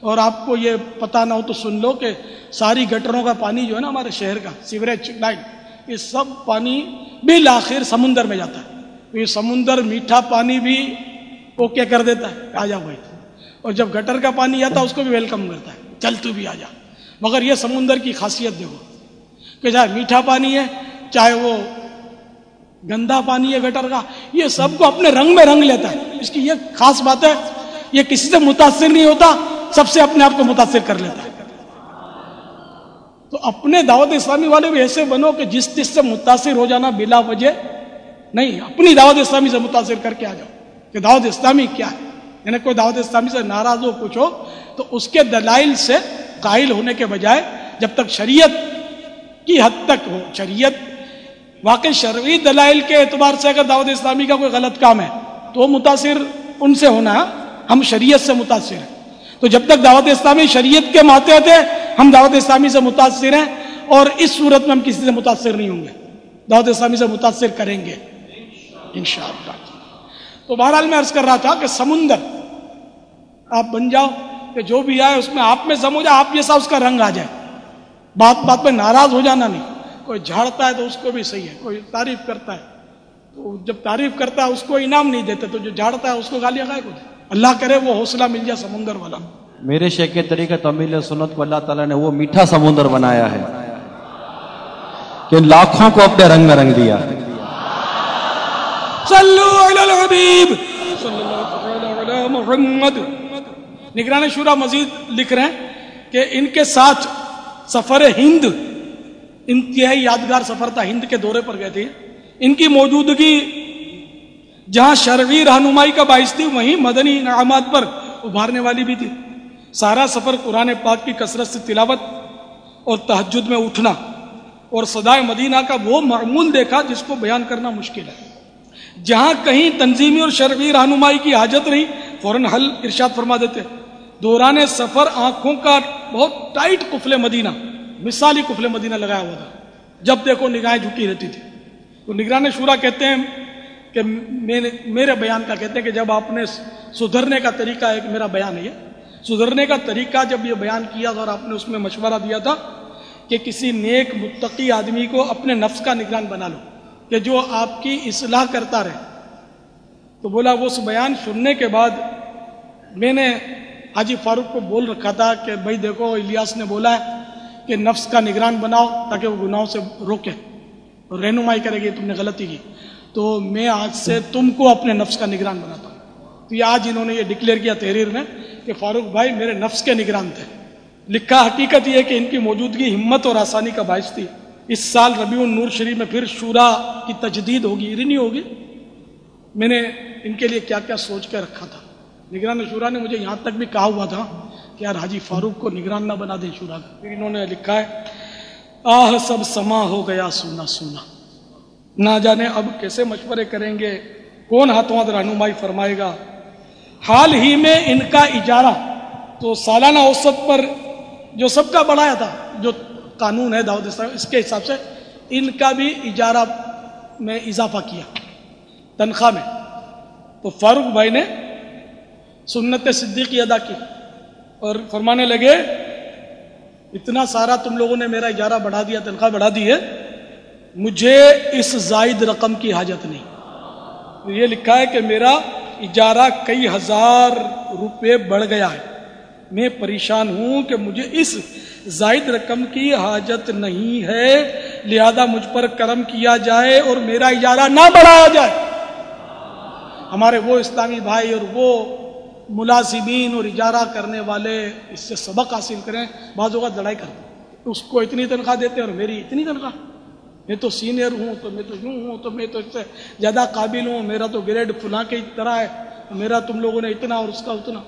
[SPEAKER 1] اور آپ کو یہ پتہ نہ ہو تو سن لو کہ ساری گٹروں کا پانی جو ہے نا ہمارے شہر کا، سیوریج لائن یہ سب پانی بالآخر سمندر میں جاتا ہے۔ یہ سمندر میٹھا پانی بھی اوکے کر دیتا ہے؟ آ جاؤ بھائی اور جب گٹر کا پانی آتا ہے اس کو بھی ویلکم کرتا ہے۔ چل تو بھی آ جا۔ مگر یہ سمندر کی خاصیت دیکھو کہ چاہے میٹھا پانی ہے، چاہے وہ گندا پانی ہے گٹر کا، یہ سب کو اپنے رنگ میں رنگ لیتا ہے۔ اس کی یہ خاص بات ہے، یہ کسی سے متاثر نہیں ہوتا، سب سے اپنے آپ کو متاثر کر لیتا ہے۔ تو اپنے دعوت اسلامی والے بھی ایسے بنو کہ جس جس سے متاثر ہو جانا بلا وجہ نہیں، اپنی دعوت اسلامی سے متاثر کر کے آ جاؤ کہ دعوت اسلامی کیا ہے؟ یعنی کوئی دعوت اسلامی سے ناراض ہو، کچھ ہو، تو اس کے دلائل سے قائل ہونے کے بجائے جب تک شریعت کی حد تک ہو، شریعت واقع شرعی دلائل کے اعتبار سے اگر دعوت اسلامی کا کوئی غلط کام ہے، تو وہ متاثر ان سے ہونا، ہم شریعت سے متاثر ہیں۔ تو جب تک دعوت اسلامی شریعت کے ماتحت ہے، ہم دعوت اسلامی سے متاثر ہیں اور اس صورت میں ہم کسی سے متاثر نہیں ہوں گے۔ دعوت اسلامی سے متاثر کریں گے۔ انشاءاللہ۔ تو بہرحال میں عرض کر رہا تھا کہ سمندر، آپ بن جاؤ کہ جو بھی آئے، اس میں آپ میں سمجھا آپ جیسا اس کا رنگ آ جائے۔ بات بات میں ناراض ہو جانا نہیں۔ کوئی جھاڑتا ہے تو اس کو بھی صحیح ہے، کوئی تعریف کرتا ہے تو جب تعریف کرتا ہے، اس کو انعام نہیں دیتے تو جو جھاڑتا ہے، اس کو گالیاں گائے کو دے۔ اللہ کرے وہ حوصلہ مل جائے سمندر والا۔
[SPEAKER 3] میرے شیخ کے طریقے تمیل سنت کو اللہ تعالیٰ نے وہ میٹھا سمندر بنایا ہے کہ لاکھوں کو اپنے رنگ میں رنگ دیا۔
[SPEAKER 1] صلو علی الحبیب۔ صلی اللہ تعالی علی محمد نگران شورا مزید لکھ رہے ہیں کہ ان کے ساتھ سفر ہند انتہائی یادگار سفر تھا ہند کے دورے پر گئے تھے۔ ان کی موجودگی جہاں شرعی رہنمائی کا باعث تھی، وہیں مدنی انعامات پر ابھارنے والی بھی تھی۔ سارا سفر قرآن پاک کی کثرت سے تلاوت اور تہجد میں اٹھنا اور صدائے مدینہ کا وہ معمول دیکھا جس کو بیان کرنا مشکل ہے۔ جہاں کہیں تنظیمی اور شرعی رہنمائی کی حاجت رہی، فوراً حل ارشاد فرما دیتے۔ دوران سفر آنکھوں کا بہت ٹائٹ کفل مدینہ، مثالی کفل مدینہ لگایا ہوا تھا۔ جب دیکھو نگاہیں جھکی رہتی تھی تو نگران شورا کہتے ہیں کہ میرے بیان کا کہتے ہیں کہ جب آپ نے سدھرنے کا طریقہ، ایک میرا بیان ہے سدھرنے کا طریقہ جب یہ بیان کیا تھا اور آپ نے اس میں مشورہ دیا تھا کہ کسی نیک متقی آدمی کو اپنے نفس کا نگران بنا لو، کہ جو آپ کی اصلاح کرتا رہے۔ تو بولا وہ اس بیان سننے کے بعد میں نے حاجی فاروق کو بول رکھا تھا کہ بھائی دیکھو، الیاس نے بولا ہے کہ نفس کا نگران بناؤ تاکہ وہ گناہوں سے روکے اور رہنمائی کرے گی، تم نے غلطی کی۔ تو میں آج سے تم کو اپنے نفس کا نگران بناتا ہوں۔ تو یہ آج انہوں نے یہ ڈکلیئر کیا تحریر میں کہ فاروق بھائی میرے نفس کے نگران تھے۔ لکھا حقیقت یہ کہ ان کی موجودگی ہمت اور آسانی کا باعث تھی۔ اس سال ربیع النور شریف میں پھر شورا کی تجدید ہوگی رنی ہوگی؟ میں نے ان کے لیے کیا کیا سوچ کے رکھا تھا۔ نگران شورا نے مجھے یہاں تک بھی کہا ہوا تھا کہ یار حاجی فاروق کو نگران نہ بنا دیں شورا کا۔ پھر انہوں نے لکھا ہے، آہ سب سما ہو گیا سونا سونا۔ نہ جانے اب کیسے مشورے کریں گے؟ کون ہاتھوں ہاتھ رہنمائی فرمائے گا؟ حال ہی میں ان کا اجارہ تو سالانہ اوسط پر جو سب کا بڑھایا تھا، جو قانون ہے داود اسلام اس کے حساب سے ان کا بھی اجارہ میں اضافہ کیا، تنخواہ میں۔ تو فاروق بھائی نے سنت صدیقی ادا کی اور فرمانے لگے، اتنا سارا تم لوگوں نے میرا اجارہ بڑھا دیا، تنخواہ بڑھا دی ہے مجھے اس زائد رقم کی حاجت نہیں۔ یہ لکھا ہے کہ میرا اجارہ کئی ہزار روپے بڑھ گیا ہے۔ میں پریشان ہوں کہ مجھے اس زائد رقم کی حاجت نہیں ہے۔ لہذا مجھ پر کرم کیا جائے اور میرا اجارہ نہ بڑھایا جائے۔ ہمارے وہ اسلامی بھائی اور وہ ملازمین اور اجارہ کرنے والے اس سے سبق حاصل کریں، بعض اوقات لڑائی کرتے اس کو اتنی تنخواہ دیتے ہیں اور میری اتنی تنخواہ۔ میں تو سینئر ہوں تو میں تو یوں ہوں تو میں تو اس سے زیادہ قابل ہوں، میرا تو گریڈ فلاں کی طرح ہے، میرا تم لوگوں نے اتنا اور اس کا اتنا۔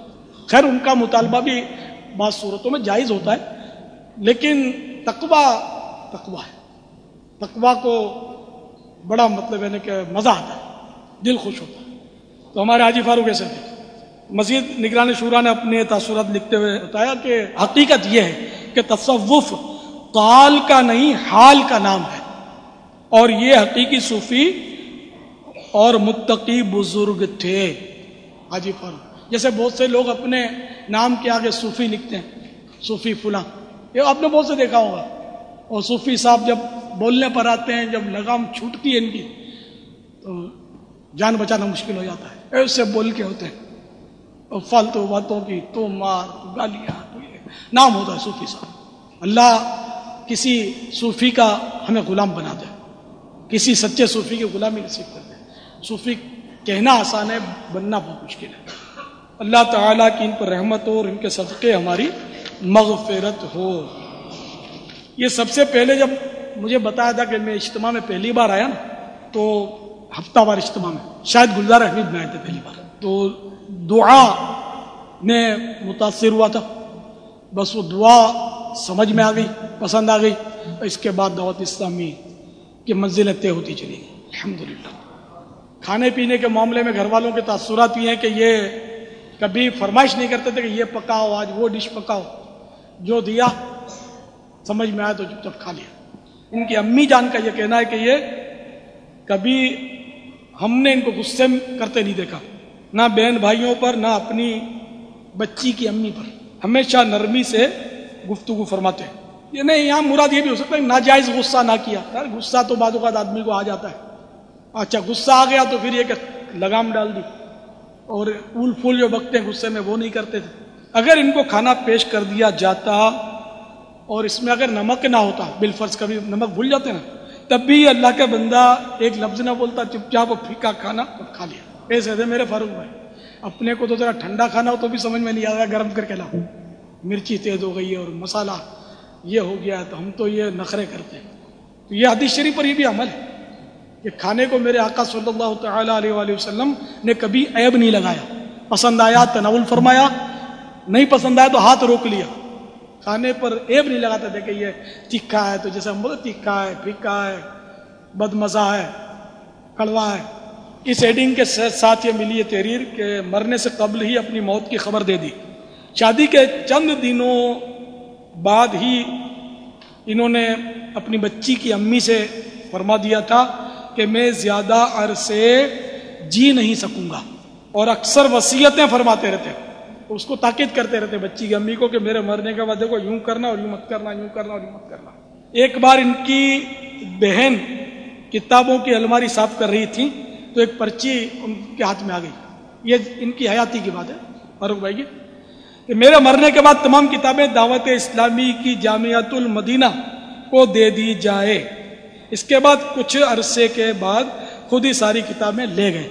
[SPEAKER 1] خیر، ان کا مطالبہ بھی بعض صورتوں میں جائز ہوتا ہے، لیکن تقوا تقوا ہے۔ تقوا کو بڑا مطلب ہے کہ مزہ آتا ہے، دل خوش ہوتا ہے۔ تو ہمارے حاجی فاروق ایسے جی، تھے مزید نگران شورا نے اپنے تاثرات لکھتے ہوئے بتایا کہ حقیقت یہ ہے کہ تصوف قال کا نہیں، حال کا نام ہے۔ اور یہ حقیقی صوفی اور متقی بزرگ تھے۔ حاجی فاروق جیسے بہت سے لوگ اپنے نام کے آگے صوفی لکھتے ہیں، صوفی فلاں۔ یہ آپ نے بہت سے دیکھا ہوگا۔ اور صوفی صاحب جب بولنے پر آتے ہیں، جب لگام چھوٹتی ہے ان کی، تو جان بچانا مشکل ہو جاتا ہے۔ ایسے بول کے ہوتے ہیں۔ اور فالتو باتوں کی تو مار، تو گالیاں، تو نام ہوتا ہے صوفی صاحب۔ اللہ کسی صوفی کا ہمیں غلام بنا دے۔ کسی سچے صوفی کی غلامی نصیب کر دے صوفی کہنا آسان ہے، بننا بہت مشکل ہے۔ اللہ تعالیٰ کی ان پر رحمت ہو اور ان کے صدقے ہماری مغفرت ہو۔ یہ سب سے پہلے جب مجھے بتایا تھا کہ میں اجتماع میں پہلی بار آیا نا، تو ہفتہ وار اجتماع میں، شاید گلزار احمد میں آئے تھے پہلی بار۔ تو دعا میں متاثر ہوا تھا۔ بس وہ دعا سمجھ میں آ گئی، پسند آ گئی۔ اس کے بعد دعوت اسلامی کی منزلیں طے ہوتی چلی گئی الحمد للہ کھانے پینے کے معاملے میں گھر والوں کے تاثرات یہ ہیں کہ یہ کبھی فرمائش نہیں کرتے تھے کہ یہ پکاؤ، آج وہ ڈش پکاؤ۔ جو دیا، سمجھ میں آیا تو چپ چپ کھا لیا۔ ان کی امی جان کا یہ کہنا ہے کہ یہ کبھی ہم نے ان کو غصے کرتے نہیں دیکھا۔ نہ بہن بھائیوں پر، نہ اپنی بچی کی امی پر۔ ہمیشہ نرمی سے گفتگو فرماتے ہیں۔ یہ نہیں، یہاں مراد یہ بھی ہو سکتا ہے ناجائز غصہ نہ کیا۔ یار غصہ تو بعد اوقات آدمی کو آ جاتا ہے۔ اچھا غصہ آ گیا تو پھر یہ کہ لگام ڈال دی۔ اور پھول پھول جو بکتے ہیں غصے میں وہ نہیں کرتے تھے۔ اگر ان کو کھانا پیش کر دیا جاتا اور اس میں اگر نمک نہ ہوتا بالفرض کبھی نمک بھول جاتے نا، تب بھی اللہ کا بندہ ایک لفظ نہ بولتا، چپ چاپ پھیکا کھانا اور کھا لیا۔ ایسے تھے میرے فاروق بھائی، اپنے کو تو ذرا ٹھنڈا کھانا ہو تو بھی سمجھ میں نہیں آ رہا، گرم کر کے لاؤ۔ مرچی تیز ہو گئی ہے اور مسالہ۔ یہ ہو گیا تو ہم تو یہ نخرے کرتے ہیں۔ تو یہ حدیث شریف پر یہ بھی عمل ہے کہ کھانے کو میرے آقا صلی اللہ تعالی علیہ وآلہ وسلم نے کبھی عیب نہیں لگایا۔ پسند آیا، تناول فرمایا، نہیں پسند آیا تو ہاتھ روک لیا۔ کھانے پر عیب نہیں لگاتا دیکھے یہ تیکھا ہے تو جیسے ہم بولتے تیکھا ہے پھیکا ہے بد مزہ ہے، کڑوا ہے۔ اس ایڈنگ کے ساتھ یہ ملی ہے تحریر کہ مرنے سے قبل ہی اپنی موت کی خبر دے دی۔ شادی کے چند دنوں بعد ہی انہوں نے اپنی بچی کی امی سے فرما دیا تھا کہ میں زیادہ عرصے جی نہیں سکوں گا۔ اور اکثر وصیتیں فرماتے رہتے اس کو تاکید کرتے رہتے بچی کی امی کو کہ میرے مرنے کے بعد دیکھو یوں کرنا اور یوں مت کرنا، یوں کرنا اور یوں مت کرنا۔ ایک بار ان کی بہن کتابوں کی الماری صاف کر رہی تھی تو ایک پرچی ان کے ہاتھ میں آ گئی۔ یہ ان کی حیاتی کی بات ہے۔ فاروق بھائی جی، کہ میرے مرنے کے بعد تمام کتابیں دعوت اسلامی کی جامعت المدینہ کو دے دی جائے۔ اس کے بعد کچھ عرصے کے بعد خود ہی ساری کتابیں لے گئے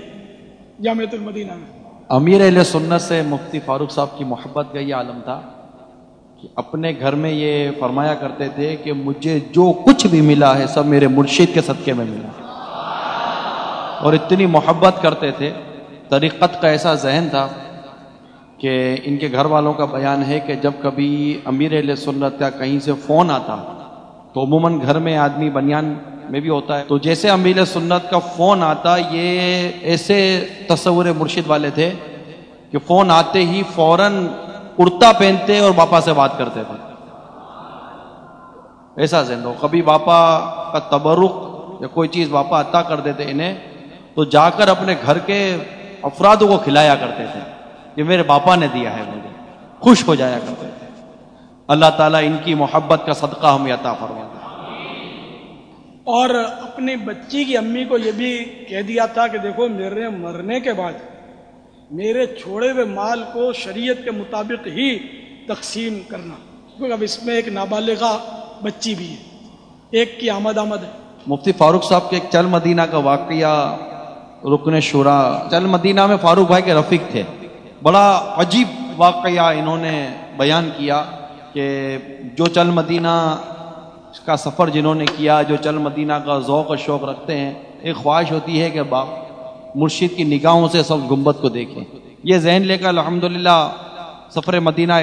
[SPEAKER 1] جامعت المدینہ میں۔
[SPEAKER 3] امیر اہل سنت سے مفتی فاروق صاحب کی محبت کا یہ عالم تھا کہ اپنے گھر میں یہ فرمایا کرتے تھے کہ مجھے جو کچھ بھی ملا ہے سب میرے مرشید کے صدقے میں ملا اور اتنی محبت کرتے تھے، طریقت کا ایسا ذہن تھا کہ ان کے گھر والوں کا بیان ہے کہ جب کبھی امیر علیہ سنت کا کہیں سے فون آتا تو عموماً گھر میں آدمی بنیان میں بھی ہوتا ہے۔ تو جیسے امیر سنت کا فون آتا، یہ ایسے تصور مرشد والے تھے کہ فون آتے ہی فوراً کرتا پہنتے اور باپا سے بات کرتے تھے۔ ایسا ذہن ہو کبھی باپا کا تبرک یا کوئی چیز باپا عطا کر دیتے انہیں تو جا کر اپنے گھر کے افرادوں کو کھلایا کرتے تھے۔ یہ میرے باپا نے دیا ہے مجھے۔ خوش ہو جایا کرتے۔ تھے اللہ تعالیٰ ان کی محبت کا صدقہ ہمیں عطا فرما
[SPEAKER 1] اور اپنی بچی کی امی کو یہ بھی کہہ دیا تھا کہ دیکھو میرے مرنے کے بعد میرے چھوڑے ہوئے مال کو شریعت کے مطابق ہی تقسیم کرنا۔ کیونکہ اب اس میں ایک نابالغہ بچی بھی ہے۔ ایک کی آمد آمد ہے۔
[SPEAKER 3] مفتی فاروق صاحب کے ایک چل مدینہ کا واقعہ رکن شورا۔ چل مدینہ میں فاروق بھائی کے رفیق تھے۔ بڑا عجیب واقعہ انہوں نے بیان کیا کہ جو چل مدینہ کا سفر جنہوں نے کیا، جو چل مدینہ کا ذوق و شوق رکھتے ہیں، ایک خواہش ہوتی ہے کہ باپ مرشد کی نگاہوں سے سب گنبت کو دیکھیں۔ یہ ذہن لے کر الحمد سفر مدینہ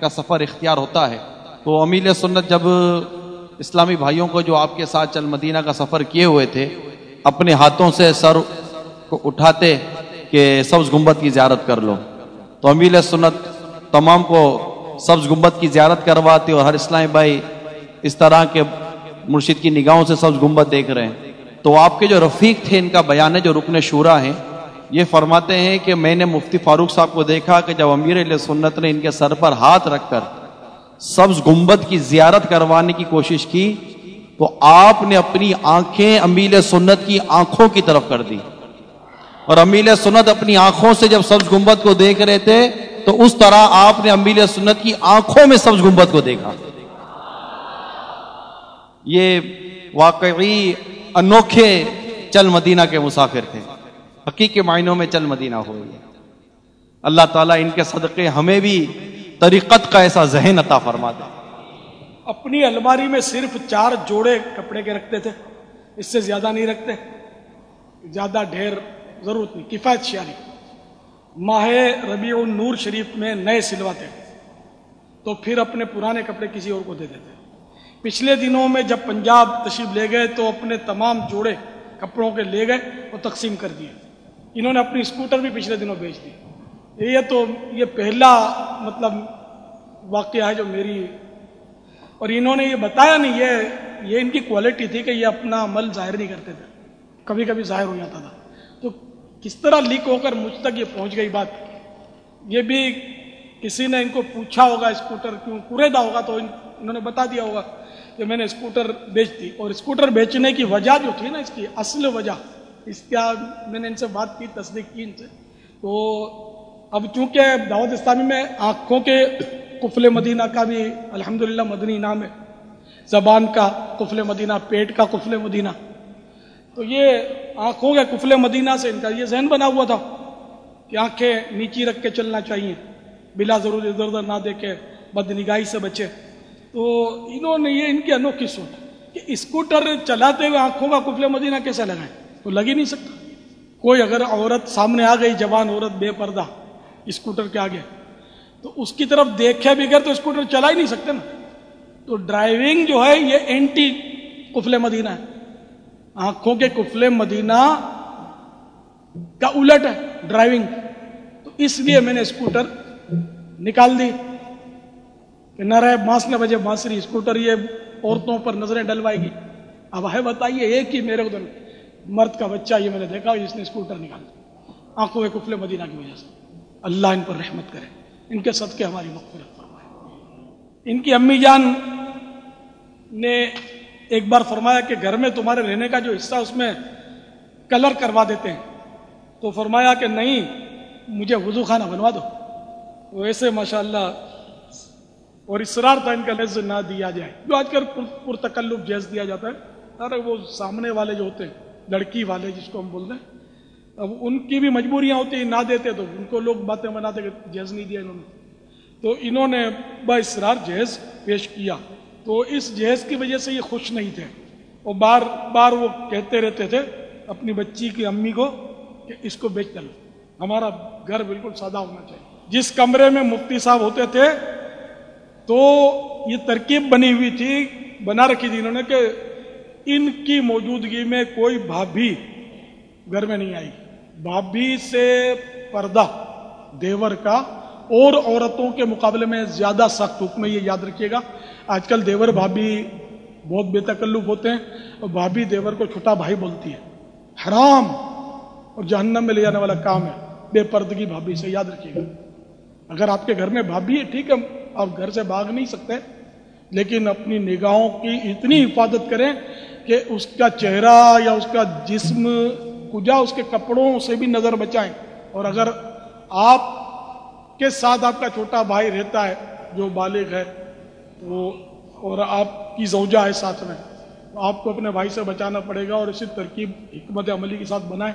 [SPEAKER 3] کا سفر اختیار ہوتا ہے۔ تو امیل سنت جب اسلامی بھائیوں کو جو آپ کے ساتھ چل مدینہ کا سفر کیے ہوئے تھے، اپنے ہاتھوں سے سر کو اٹھاتے کہ سبز گنبد کی زیارت کر لو۔ تو امیل سنت تمام کو سبز گنبد کی زیارت کرواتے اور ہر اسلامی بھائی اس طرح کے مرشد کی نگاہوں سے سبز گنبد دیکھ رہے ہیں۔ تو آپ کے جو رفیق تھے، ان کا بیان ہے، جو رکن شورا ہیں، یہ فرماتے ہیں کہ میں نے مفتی فاروق صاحب کو دیکھا کہ جب امیر علیہ سنت نے ان کے سر پر ہاتھ رکھ کر سبز گنبد کی زیارت کروانے کی کوشش کی تو آپ نے اپنی آنکھیں امیل سنت کی آنکھوں کی طرف کر دی۔ اور امیل سنت اپنی آنکھوں سے جب سبز گنبد کو دیکھ رہے تھے، تو اس طرح آپ نے امیل سنت کی آنکھوں میں سبز گنبد کو دیکھا۔ یہ واقعی انوکھے چل مدینہ کے مسافر تھے۔ حقیقی معنوں میں چل مدینہ ہوئی اللہ تعالیٰ ان کے صدقے ہمیں بھی طریقت کا ایسا ذہن عطا فرما دے
[SPEAKER 1] اپنی الماری میں صرف چار جوڑے کپڑے کے رکھتے تھے، اس سے زیادہ نہیں رکھتے۔ زیادہ ڈھیر ضرورت نہیں، کفایت شیاری ماہ ربیع النور شریف میں نئے سلواتے تو پھر اپنے پرانے کپڑے کسی اور کو دے دیتے۔ پچھلے دنوں میں جب پنجاب تشریف لے گئے تو اپنے تمام جوڑے کپڑوں کے لے گئے اور تقسیم کر دیے۔ انہوں نے اپنی اسکوٹر بھی پچھلے دنوں بیچ دی۔ یہ تو یہ پہلا مطلب واقعہ ہے جو میری اور انہوں نے یہ بتایا نہیں، یہ یہ ان کی کوالٹی تھی کہ یہ اپنا عمل ظاہر نہیں کرتے تھے۔ کبھی کبھی ظاہر ہو جاتا تھا۔ تو کس طرح لیک ہو کر مجھ تک یہ پہنچ گئی بات؟ یہ بھی کسی نے ان کو پوچھا ہوگا اسکوٹر کیوں؟ کوریدا ہوگا تو انہوں نے بتا دیا ہوگا کہ میں نے اسکوٹر بیچ دی۔ اور اسکوٹر بیچنے کی وجہ جو تھی نا اس کی، اصل وجہ، اس کا میں نے ان سے بات کی، تصدیق کی ان سے۔ تو اب چونکہ دعوت اسلامی میں آنکھوں کے قفل مدینہ کا بھی الحمدللہ مدنی نام ہے، زبان کا قفل مدینہ، پیٹ کا قفل مدینہ تو یہ آنکھوں کے قفل مدینہ سے ان کا یہ ذہن بنا ہوا تھا کہ آنکھیں نیچی رکھ کے چلنا چاہیے، بلا ضرور ادھر ادھر نہ دیکھے بد نگاہی سے بچے۔ تو انہوں نے یہ ان کی انوکھی سوچ کہ اسکوٹر چلاتے ہوئے آنکھوں کا قفل مدینہ کیسے لگائیں؟ تو لگ ہی نہیں سکتا۔ کوئی اگر عورت سامنے آ گئی، جوان عورت، بے پردہ، اسکوٹر کے آگے، تو اس کی طرف دیکھے بغیر تو اسکوٹر چلا ہی نہیں سکتے نا۔ تو ڈرائیونگ جو ہے، یہ اینٹی کفل مدینہ ہے۔ آنکھوں کے کفل مدینہ کا الٹ ہے ڈرائیونگ تو اس لیے میں نے اسکوٹر نکال دی۔ کہ نہ رہے بانسنے بجے بانسری اسکوٹر یہ عورتوں پر نظریں ڈلوائے گی۔ اب ہے، بتائیے ایک ہی میرے ادھر مرد کا بچہ یہ میں نے دیکھا، جس نے اسکوٹر نکال دیا آنکھوں کے کفل مدینہ کی وجہ سے۔ اللہ ان پر رحمت کرے۔ ان کے صدقے ہماری مغفرت فرمائے۔ ان کی امی جان نے ایک بار فرمایا کہ گھر میں تمہارے رہنے کا جو حصہ اس میں کلر کروا دیتے ہیں۔ تو فرمایا کہ نہیں، مجھے وضو خانہ بنوا دو۔ وہ ایسے ماشاء اللہ اور اسرار تھا ان کا لفظ نہ دیا جائے۔ جو آج کل پرتکلف جیز دیا جاتا ہے، ارے وہ سامنے والے جو ہوتے ہیں، لڑکی والے جس کو ہم بولتے ہیں، اب ان کی بھی مجبوریاں ہوتی ہیں، نہ دیتے تو ان کو لوگ باتیں بناتے کہ جیز نہیں دیا انہوں نے۔ تو انہوں نے با اسرار جہیز پیش کیا۔ تو اس جہیز کی وجہ سے یہ خوش نہیں تھے۔ اور بار بار وہ کہتے رہتے تھے اپنی بچی کی امی کو کہ اس کو بیچ ڈلو ہمارا گھر بالکل سادہ ہونا چاہیے۔ جس کمرے میں مفتی صاحب ہوتے تھے تو یہ ترکیب بنی ہوئی تھی، بنا رکھی تھی انہوں نے کہ ان کی موجودگی میں کوئی بھابھی گھر میں نہیں آئی۔ بھابھی سے پردہ دیور کا اور عورتوں کے مقابلے میں زیادہ سخت حکم یہ یاد رکھیے گا۔ آج کل دیور بھابھی بہت بے تکلف ہوتے ہیں اور بھابھی دیور کو چھوٹا بھائی بولتی ہے۔ حرام اور جہنم میں لے جانے والا کام ہے۔ بے پردگی بھابھی سے یاد رکھیے گا۔ اگر آپ کے گھر میں بھابھی ہے، ٹھیک ہے، آپ گھر سے بھاگ نہیں سکتے۔ لیکن اپنی نگاہوں کی اتنی حفاظت کریں کہ اس کا چہرہ یا اس کا جسم، کجا اس کے کپڑوں سے بھی نظر بچائیں۔ اور اگر آپ کے ساتھ آپ کا چھوٹا بھائی رہتا ہے، جو بالغ ہے وہ اور آپ کی زوجہ ہے ساتھ میں۔ آپ کو اپنے بھائی سے بچانا پڑے گا اور اسی ترکیب حکمت عملی کے ساتھ بنائیں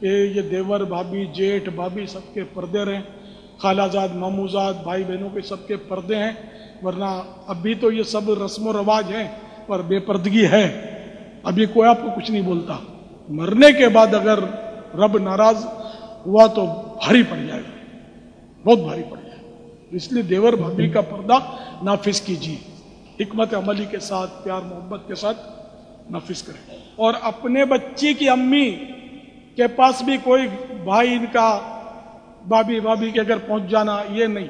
[SPEAKER 1] کہ یہ دیور، بھابھی، جیٹھ، بھابھی سب کے پردے رہیں۔ خالہ زاد ماموزاد بھائی بہنوں کے سب کے پردے ہیں۔ ورنہ ابھی تو یہ سب رسم و رواج ہیں پر بے پردگی ہے۔ ابھی کوئی آپ کو کچھ نہیں بولتا۔ مرنے کے بعد اگر رب ناراض ہوا تو بھاری پڑ جائے گا۔ بہت بھاری پڑ جائے گا۔ اس لیے دیور بھابھی کا پردہ نافذ کیجیے۔ حکمت عملی کے ساتھ، پیار محبت کے ساتھ نافذ کریں۔ اور اپنے بچی کی امی کے پاس بھی کوئی بھائی ان کا بابی بابی کے اگر پہنچ جانا یہ نہیں،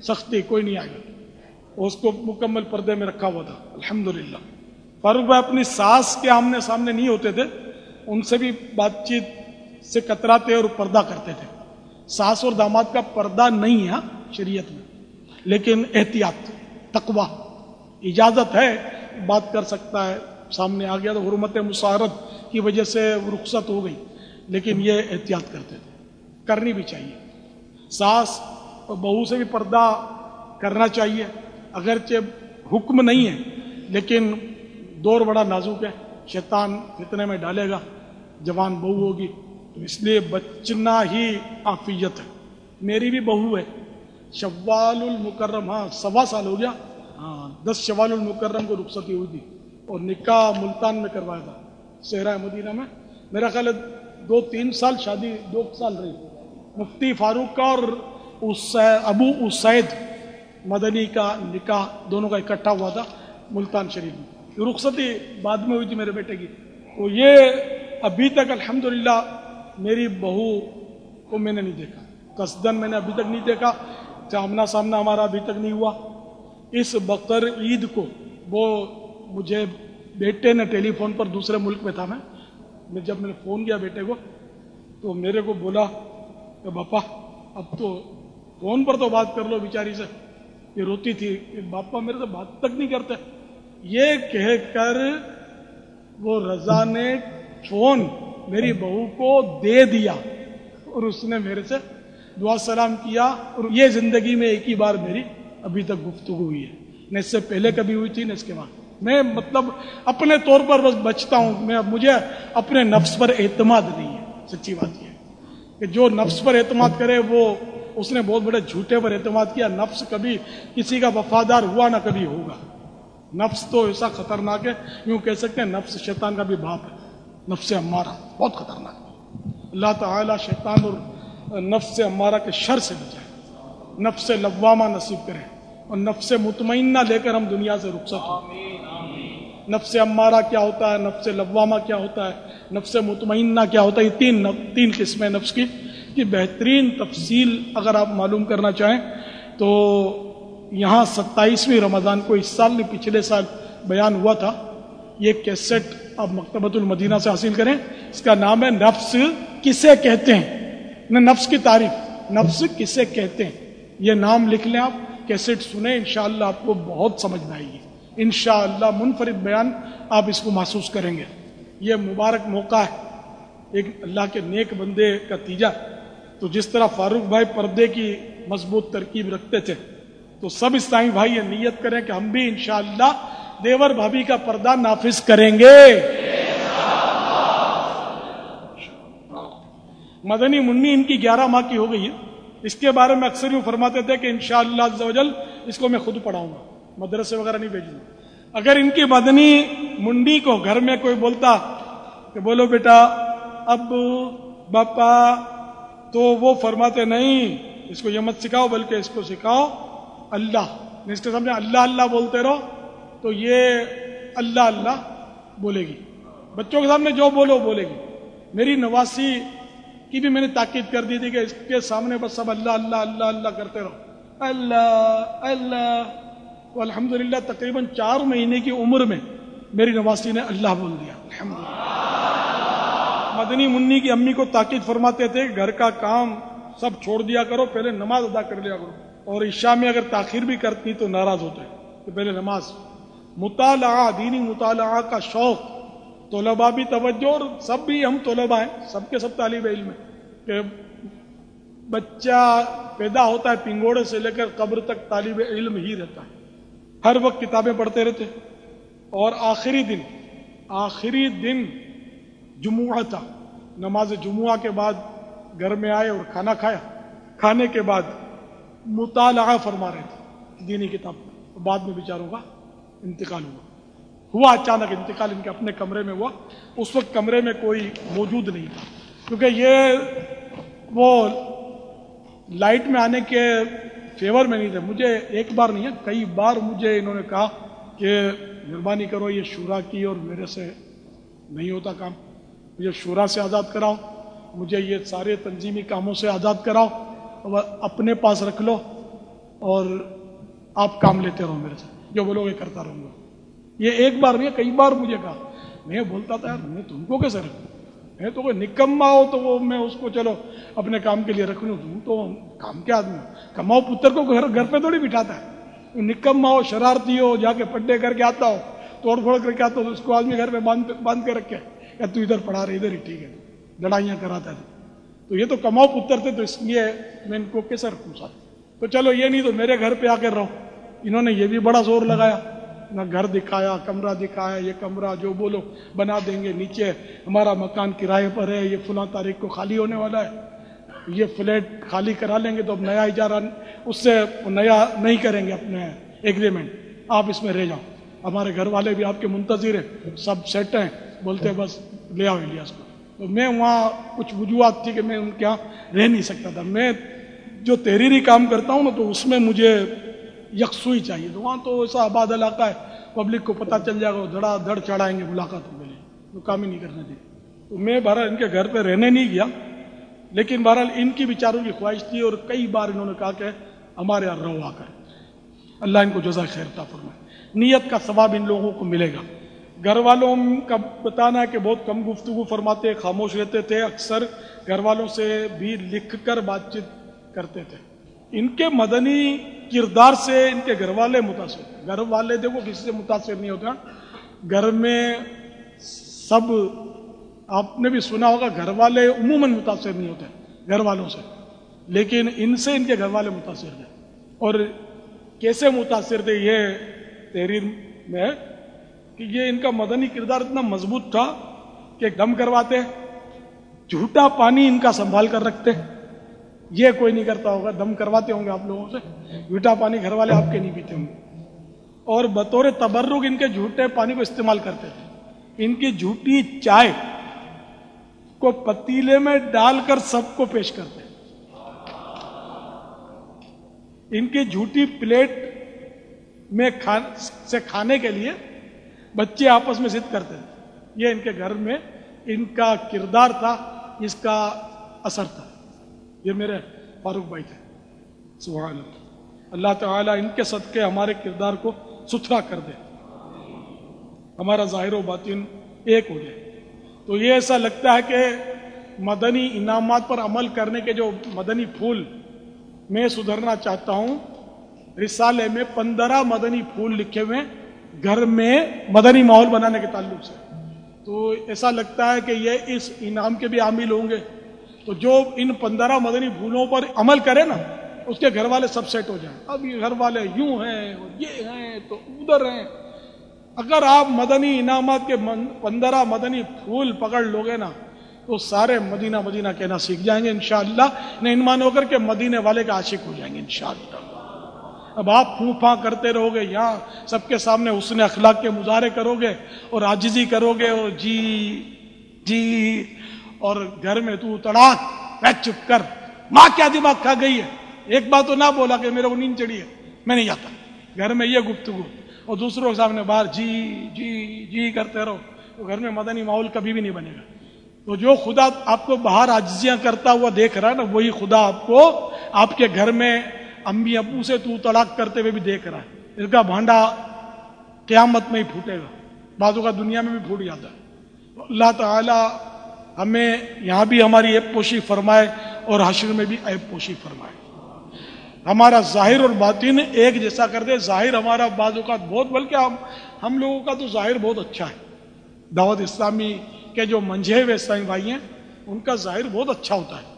[SPEAKER 1] سختی کوئی نہیں آئے گا اس کو مکمل پردے میں رکھا ہوا تھا۔ الحمدللہ۔ فاروق بھائی اپنی ساس کے آمنے سامنے نہیں ہوتے تھے، ان سے بھی بات چیت سے کتراتے اور پردہ کرتے تھے۔ ساس اور داماد کا پردہ نہیں ہے۔ شریعت میں۔ لیکن احتیاط تقوا اجازت ہے، بات کر سکتا ہے۔ سامنے آ گیا تو حرمت مسارت کی وجہ سے رخصت ہو گئی۔ لیکن یہ احتیاط کرتے تھے۔ کرنی بھی چاہیے۔ ساس اور بہو سے بھی پردہ کرنا چاہیے۔ اگرچہ حکم نہیں ہے، لیکن دور بڑا نازک ہے۔ شیطان فتنے میں ڈالے گا۔ جوان بہو ہوگی۔ تو اس لیے بچنا ہی آفیت ہے۔ میری بھی بہو ہے۔ شوال المکرم ہاں سوا سال ہو گیا۔ ہاں۔ دس شوال المکرم کو رخصتی ہوئی تھی اور نکاح ملتان میں کروایا تھا صحرا مدینہ میں۔ میرا خیال ہے دو تین سال شادی دو سال رہی۔ مفتی فاروق کا اور ابو اسید مدنی کا نکاح دونوں کا اکٹھا ہوا تھا ملتان شریف میں۔ رخصتی بعد میں ہوئی تھی میرے بیٹے کی۔ تو یہ ابھی تک الحمدللہ میری بہو کو میں نے نہیں دیکھا۔ قصدن میں نے ابھی تک نہیں دیکھا۔ آمنا سامنا ہمارا ابھی تک نہیں ہوا۔ اس بقر عید کو وہ مجھے بیٹے نے ٹیلی فون پر دوسرے ملک میں تھا میں۔ میں جب میں نے فون کیا بیٹے کو، تو میرے کو بولا کہ باپا، اب تو فون پر تو بات کر لو بیچاری سے۔ یہ روتی تھی۔ کہ باپا میرے سے بات تک نہیں کرتے۔ یہ کہہ کر وہ رضا نے فون میری بہو کو دے دیا اور اس نے میرے سے دعا سلام کیا اور یہ زندگی میں ایک ہی بار میری ابھی تک گفتگو ہوئی ہے۔ نہ اس سے پہلے کبھی ہوئی تھی، نہ اس کے بعد۔ میں مطلب اپنے طور پر بس بچتا ہوں۔ میں مجھے اپنے نفس پر اعتماد نہیں ہے۔ سچی بات یہ کہ جو نفس پر اعتماد کرے، وہ اس نے بہت بڑے جھوٹے پر اعتماد کیا۔ نفس کبھی کسی کا وفادار ہوا نہ کبھی ہوگا۔ نفس تو ایسا خطرناک ہے، یوں کہہ سکتے ہیں نفس شیطان کا بھی باپ ہے۔ نفس ہمارا بہت خطرناک ہے۔ اللہ تعالیٰ شیطان اور نفس ہمارا کے شر سے بچائے۔ نفس لوامہ نصیب کرے۔ اور نفس مطمئنہ لے کر ہم دنیا سے رخصت ہوں۔ نفس امارہ کیا ہوتا ہے؟ نفس لوامہ کیا ہوتا ہے؟ نفس مطمئنہ کیا ہوتا ہے؟ یہ تین تین قسمیں نفس کی۔ کی بہترین تفصیل اگر آپ معلوم کرنا چاہیں تو یہاں ستائیسویں رمضان کو اس سال نہیں، پچھلے سال بیان ہوا تھا۔ یہ کیسٹ آپ مکتبۃ المدینہ سے حاصل کریں۔ اس کا نام ہے نفس کسے کہتے ہیں؟ نفس کی تعریف، نفس کسے کہتے ہیں؟ یہ نام لکھ لیں آپ، کیسٹ سنیں، انشاءاللہ آپ کو بہت سمجھ میں آئے گی۔ انشاءاللہ منفرد بیان آپ اس کو محسوس کریں گے۔ یہ مبارک موقع ہے۔ ایک اللہ کے نیک بندے کا تیجا۔ تو جس طرح فاروق بھائی پردے کی مضبوط ترکیب رکھتے تھے، تو سب اسلامی بھائی یہ نیت کریں کہ ہم بھی انشاءاللہ دیور بھابھی کا پردہ نافذ کریں گے۔ مدنی منی ان کی گیارہ ماہ کی ہو گئی ہے۔ اس کے بارے میں اکثر یوں فرماتے تھے کہ انشاءاللہ عزوجل اس کو میں خود پڑھاؤں گا۔ مدرسے وغیرہ نہیں بھیجوں گا۔ اگر ان کی مدنی منڈی کو گھر میں کوئی بولتا کہ بولو بیٹا، اب باپا، تو وہ فرماتے نہیں، اس کو یہ مت سکھاؤ، بلکہ اس کو سکھاؤ اللہ۔ اس کے سامنے اللہ اللہ بولتے رہو، تو یہ اللہ اللہ بولے گی۔ بچوں کے سامنے جو بولو بولے گی۔ میری نواسی کی بھی میں نے تاکید کر دی تھی کہ اس کے سامنے بس سب اللہ اللہ اللہ اللہ کرتے رہو۔ اللہ اللہ۔ الحمد للہ تقریباً چار مہینے کی عمر میں میری نواسی نے اللہ بول دیا۔ مدنی منی کی امی کو تاکید فرماتے تھے، گھر کا کام سب چھوڑ دیا کرو، پہلے نماز ادا کر لیا کرو۔ اور عشاء میں اگر تاخیر بھی کرتی تو ناراض ہوتے کہ پہلے نماز۔ مطالعہ، دینی مطالعہ کا شوق۔ طلبا بھی توجہ اور سب بھی ہم طلبا ہیں، سب کے سب طالب علم ہیں۔ کہ بچہ پیدا ہوتا ہے پنگوڑے سے لے کر قبر تک طالب علم ہی رہتا ہے۔ ہر وقت کتابیں پڑھتے رہتے اور آخری دن آخری دن جمعہ تھا۔ نماز جمعہ کے بعد گھر میں آئے اور کھانا کھایا۔ کھانے کے بعد مطالعہ فرما رہے تھے دینی کتاب بعد میں بیچاروں کا انتقال ہوا۔ ہوا اچانک انتقال ان کے اپنے کمرے میں ہوا۔ اس وقت کمرے میں کوئی موجود نہیں تھا۔ کیونکہ یہ وہ لائٹ میں آنے کے فیور میں نہیں تھے۔ مجھے ایک بار نہیں ہے، کئی بار مجھے انہوں نے کہا کہ مہربانی کرو یہ شورا کی اور میرے سے نہیں ہوتا کام۔ مجھے شورا سے آزاد کراؤ، مجھے یہ سارے تنظیمی کاموں سے آزاد کراؤ، اور اپنے پاس رکھ لو اور آپ کام لیتے رہو میرے سے جو بولو گے کرتا رہوں گا۔ یہ ایک بار نہیں کئی بار مجھے کہا۔ میں بولتا تھا، یار میں تم کو کیسے رکھوں میں تو کوئی نکما ہو تو وہ میں اس کو چلو اپنے کام کے لیے رکھ لوں تم تو کام کے آدمی کماؤ، پتر کو گھر گھر پہ تھوڑی بٹھاتا ہے۔ نکما ہو شرارتی ہو، جا کے پڈے کر کے آتا ہو، توڑ پھوڑ کر کے آتا ہو، تو اس کو آدمی گھر پہ باندھ باندھ کے رکھے۔ یا تو ادھر پڑھا رہے، ادھر ہی ٹھیک ہے۔ لڑائیاں کراتا ہے تو یہ تو کماؤ، پتر تھے، تو اس لیے میں ان کو کیسے رکھوں ساتھ؟ تو چلو، یہ نہیں تو میرے گھر پہ آ کر رہو۔ انہوں نے یہ بھی بڑا زور لگایا۔ نہ گھر دکھایا، کمرہ دکھایا، یہ کمرہ جو بولو، بنا دیں گے، نیچے ہمارا مکان کرائے پر ہے، یہ فلاں تاریخ کو خالی ہونے والا ہے۔ یہ فلیٹ خالی کرا لیں گے تو اب نیا اجارہ، اس سے نیا نہیں کریں گے اپنے ایگریمنٹ آپ اس میں رہ جاؤ۔ ہمارے گھر والے بھی آپ کے منتظر ہیں۔ سب سیٹ ہیں۔ بولتے بس لے آؤ الیاس کو. تو میں وہاں کچھ وجوہات تھی کہ میں ان کے یہاں رہ نہیں سکتا تھا۔ میں جو تحریری کام کرتا ہوں نا، تو اس میں مجھے یکسوئی چاہیے۔ تو وہاں تو ایسا آباد علاقہ ہے پبلک کو پتہ چل جائے گا دھڑا دھڑ چڑھائیں گے ملاقاتوں کے لیے۔ وہ کام ہی نہیں کرنا چاہیے۔ تو میں بہرحال ان کے گھر پہ رہنے نہیں گیا، لیکن بہرحال ان کی بیچاروں کی خواہش تھی اور کئی بار انہوں نے کہا کہ ہمارے یہاں رہو آ کر۔ اللہ ان کو جزا خیر فرمائے۔ نیت کا ثواب ان لوگوں کو ملے گا۔ گھر والوں کا بتانا ہے کہ بہت کم گفتگو فرماتے، خاموش رہتے تھے، اکثر گھر والوں سے بھی لکھ کر بات چیت کرتے تھے۔ ان کے مدنی کردار سے ان کے گھر والے متاثر گھر والے دیکھو کسی سے متاثر نہیں ہوتا گھر میں سب، آپ نے بھی سنا ہوگا، گھر والے عموماً متاثر نہیں ہوتے گھر والوں سے۔ لیکن ان سے ان کے گھر والے متاثر تھے اور کیسے متاثر تھے یہ تحریر میں کہ یہ ان کا مدنی کردار اتنا مضبوط تھا کہ دم کرواتے، جھوٹا پانی ان کا سنبھال کر رکھتے۔ یہ کوئی نہیں کرتا ہوگا، دم کرواتے ہوں گے آپ لوگوں سے۔ جھوٹا پانی گھر والے آپ کے نہیں پیتے ہوں گے۔ اور بطور تبرک ان کے جھوٹے پانی کو استعمال کرتے تھے۔ ان کی جھوٹی چائے کو پتیلے میں ڈال کر سب کو پیش کرتے ان کی جھوٹی پلیٹ میں سے کھانے کے لیے بچے آپس میں ضد کرتے تھے۔ یہ ان کے گھر میں ان کا کردار تھا، اس کا اثر تھا۔ یہ میرے فاروق بھائی تھے۔ سبحان اللہ۔ اللہ تعالیٰ ان کے صدقے ہمارے کردار کو ستھرا کر دے۔ ہمارا ظاہر و باطن ایک ہو جائے۔ تو یہ ایسا لگتا ہے کہ مدنی انعامات پر عمل کرنے کے جو مدنی پھول میں سدھرنا چاہتا ہوں، رسالے میں پندرہ مدنی پھول لکھے ہوئے گھر میں مدنی ماحول بنانے کے تعلق سے۔ تو ایسا لگتا ہے کہ یہ اس انعام کے بھی عامل ہوں گے۔ تو جو ان پندرہ مدنی پھولوں پر عمل کرے نا، اس کے گھر والے سب سیٹ ہو جائیں۔ اب یہ گھر والے یوں ہیں اور یہ ہیں تو ادھر ہیں۔ اگر آپ مدنی انعامات کے پندرہ مدنی پھول پکڑ لوگے نا، تو سارے مدینہ مدینہ کہنا سیکھ جائیں گے انشاءاللہ۔ نہ ان مان ہو کر کے مدینے والے کا عاشق ہو جائیں گے انشاءاللہ۔ اب آپ پھو پھاں کرتے رہو گے، یہاں سب کے سامنے حسن اخلاق کے مظاہرے کرو گے اور آجزی کرو گے اور جی جی۔ اور گھر میں تو تڑاک چپ کر۔ ماں کیا دماغ کھا گئی ہے؟ ایک بات تو نہ بولا کہ میرے کو نیند چڑھی ہے۔ میں نہیں جاتا گھر میں یہ گفتگو۔ اور دوسروں کے سامنے باہر جی جی جی کرتے رہو۔ تو گھر میں مدنی ماحول کبھی بھی نہیں بنے گا۔ تو جو خدا آپ کو باہر آجزیاں کرتا ہوا دیکھ رہا ہے نا، وہی خدا آپ کو آپ کے گھر میں امی ابو سے تو طلاق کرتے ہوئے بھی دیکھ رہا ہے۔ اس کا بھانڈا قیامت میں ہی پھوٹے گا۔ بعضوں کا دنیا میں بھی پھوٹ جاتا ہے۔ اللہ تعالی ہمیں یہاں بھی ہماری ایپ پوشی فرمائے اور حشر میں بھی ایپ پوشی فرمائے۔ ہمارا ظاہر اور باطن ایک جیسا کر دے۔ ظاہر ہمارا بعض اوقات بہت، بلکہ ہم ہم لوگوں کا تو ظاہر بہت اچھا ہے۔ دعوت اسلامی کے جو منجھے ہوئے اسلامی بھائی ہیں، ان کا ظاہر بہت اچھا ہوتا ہے۔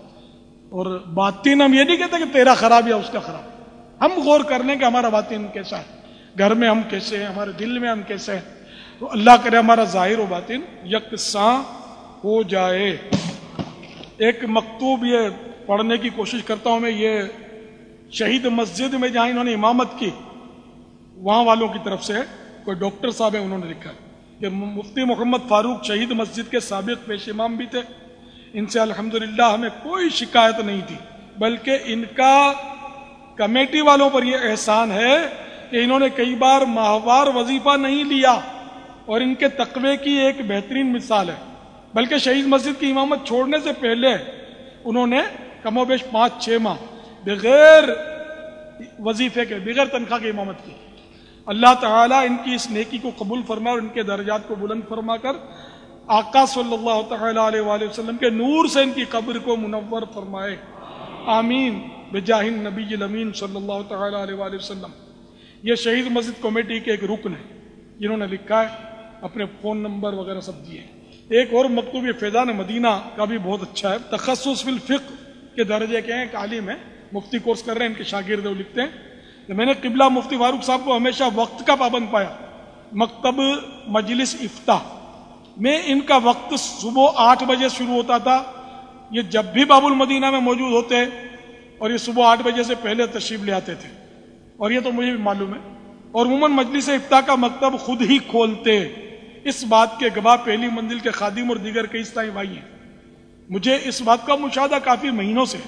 [SPEAKER 1] اور باطن ہم یہ نہیں کہتے کہ تیرا خراب یا اس کا خراب۔ ہم غور کر لیں کہ ہمارا باطن کیسا ہے۔ گھر میں ہم کیسے ہیں؟ ہمارے دل میں ہم کیسے ہیں؟ تو اللہ کرے ہمارا ظاہر و باطن یکساں ہو جائے۔ ایک مکتوب یہ پڑھنے کی کوشش کرتا ہوں میں، یہ شہید مسجد میں جہاں انہوں نے امامت کی، وہاں والوں کی طرف سے کوئی ڈاکٹر صاحب ہیں، انہوں نے لکھا کہ مفتی محمد فاروق شہید مسجد کے سابق پیش امام بھی تھے۔ ان سے الحمدللہ ہمیں کوئی شکایت نہیں تھی، بلکہ ان کا کمیٹی والوں پر یہ احسان ہے کہ انہوں نے کئی بار ماہوار وظیفہ نہیں لیا۔ اور ان کے تقوی کی ایک بہترین مثال ہے۔ بلکہ شہید مسجد کی امامت چھوڑنے سے پہلے انہوں نے کم و بیش پانچ، چھ ماہ بغیر وظیفے کے، بغیر تنخواہ کی امامت کی۔ اللہ تعالیٰ ان کی اس نیکی کو قبول فرما اور ان کے درجات کو بلند فرما کر آقا صلی اللہ تعالی علیہ وآلہ وسلم کے نور سے ان کی قبر کو منور فرمائے۔ آمین۔ بجاہ نبی الامین صلی اللہ تعالی علیہ وآلہ وسلم۔ یہ شہید مسجد کمیٹی کے ایک رکن ہے جنہوں نے لکھا ہے، اپنے فون نمبر وغیرہ سب دیے۔ ایک اور مکتوب فیضان مدینہ کا بھی بہت اچھا ہے۔ تخصص فی کے درجے کے ہیں، ایک عالم ہے مفتی کورس کر رہے ہیں، ان کے شاگرد وہ لکھتے ہیں۔ میں نے قبلہ مفتی فاروق صاحب کو ہمیشہ وقت کا پابند پایا۔ مکتب مجلس افتاح۔ میں ان کا وقت صبح آٹھ بجے شروع ہوتا تھا۔ یہ جب بھی باب المدینہ میں موجود ہوتے اور یہ صبح آٹھ بجے سے پہلے تشریف لے آتے تھے۔ اور یہ تو مجھے بھی معلوم ہے۔ اور عموماً مجلس افتاح کا مکتب خود ہی کھولتے۔ اس بات کے گواہ پہلی منزل کے خادم اور دیگر کئی سائیں بھائی ہیں۔ مجھے اس بات کا مشاہدہ کافی مہینوں سے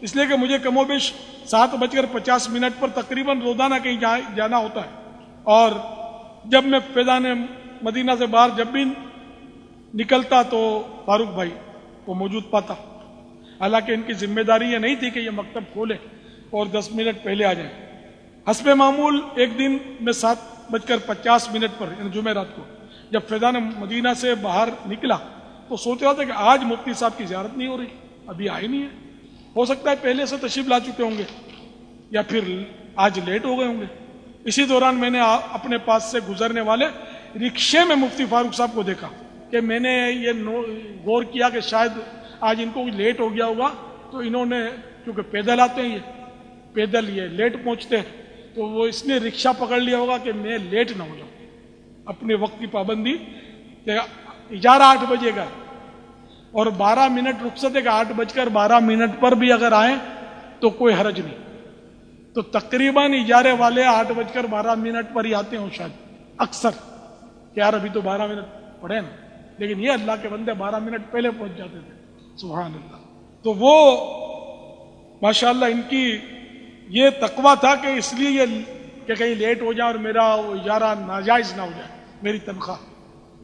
[SPEAKER 1] اس لیے کہ مجھے کم و بیش سات بج کر پچاس منٹ پر تقریباً روزانہ کہیں جانا ہوتا ہے۔ اور جب میں فیضان مدینہ سے باہر جب بھی نکلتا تو فاروق بھائی وہ موجود پاتا۔ حالانکہ ان کی ذمہ داری یہ نہیں تھی کہ یہ مکتب کھولے اور دس منٹ پہلے آ جائیں۔ حسب معمول ایک دن میں سات بج کر پچاس منٹ پر یعنی جمعرات کو۔ جب فیضان مدینہ سے باہر نکلا تو سوچ رہا تھا کہ آج مفتی صاحب کی زیارت نہیں ہو رہی، ابھی آئی نہیں ہے۔ ہو سکتا ہے پہلے سے تشریف لا چکے ہوں گے یا پھر آج لیٹ ہو گئے ہوں گے۔ اسی دوران میں نے اپنے پاس سے گزرنے والے رکشے میں مفتی فاروق صاحب کو دیکھا کہ میں نے یہ غور کیا کہ شاید آج ان کو لیٹ ہو گیا ہوگا۔ تو انہوں نے کیونککہ پیدل آتے ہیں یہ، پیدل یہ لیٹ پہنچتے ہیں، تو وہ اس نے رکشہ پکڑ لیا ہوگا کہ میں لیٹ نہ ہو جاؤں۔ اپنے وقت کی پابندی کہ گیارہ آٹھ بجے گا اور بارہ منٹ رخصت ہے کہ آٹھ بج کر بارہ منٹ پر بھی اگر آئیں تو کوئی حرج نہیں۔ تو تقریباً اجارے والے آٹھ بج کر بارہ منٹ پر ہی آتے ہیں شاید۔ اکثر۔ کہ یار ابھی تو بارہ منٹ پڑے نا۔ لیکن یہ اللہ کے بندے بارہ منٹ پہلے پہنچ جاتے تھے۔ سبحان اللہ۔ تو وہ ماشاء اللہ ان کی یہ تقوی تھا کہ اس لیے یہ کہ کہیں لیٹ ہو جائے اور میرا وہ اجارہ ناجائز نہ ہو جائے۔ میری تنخواہ۔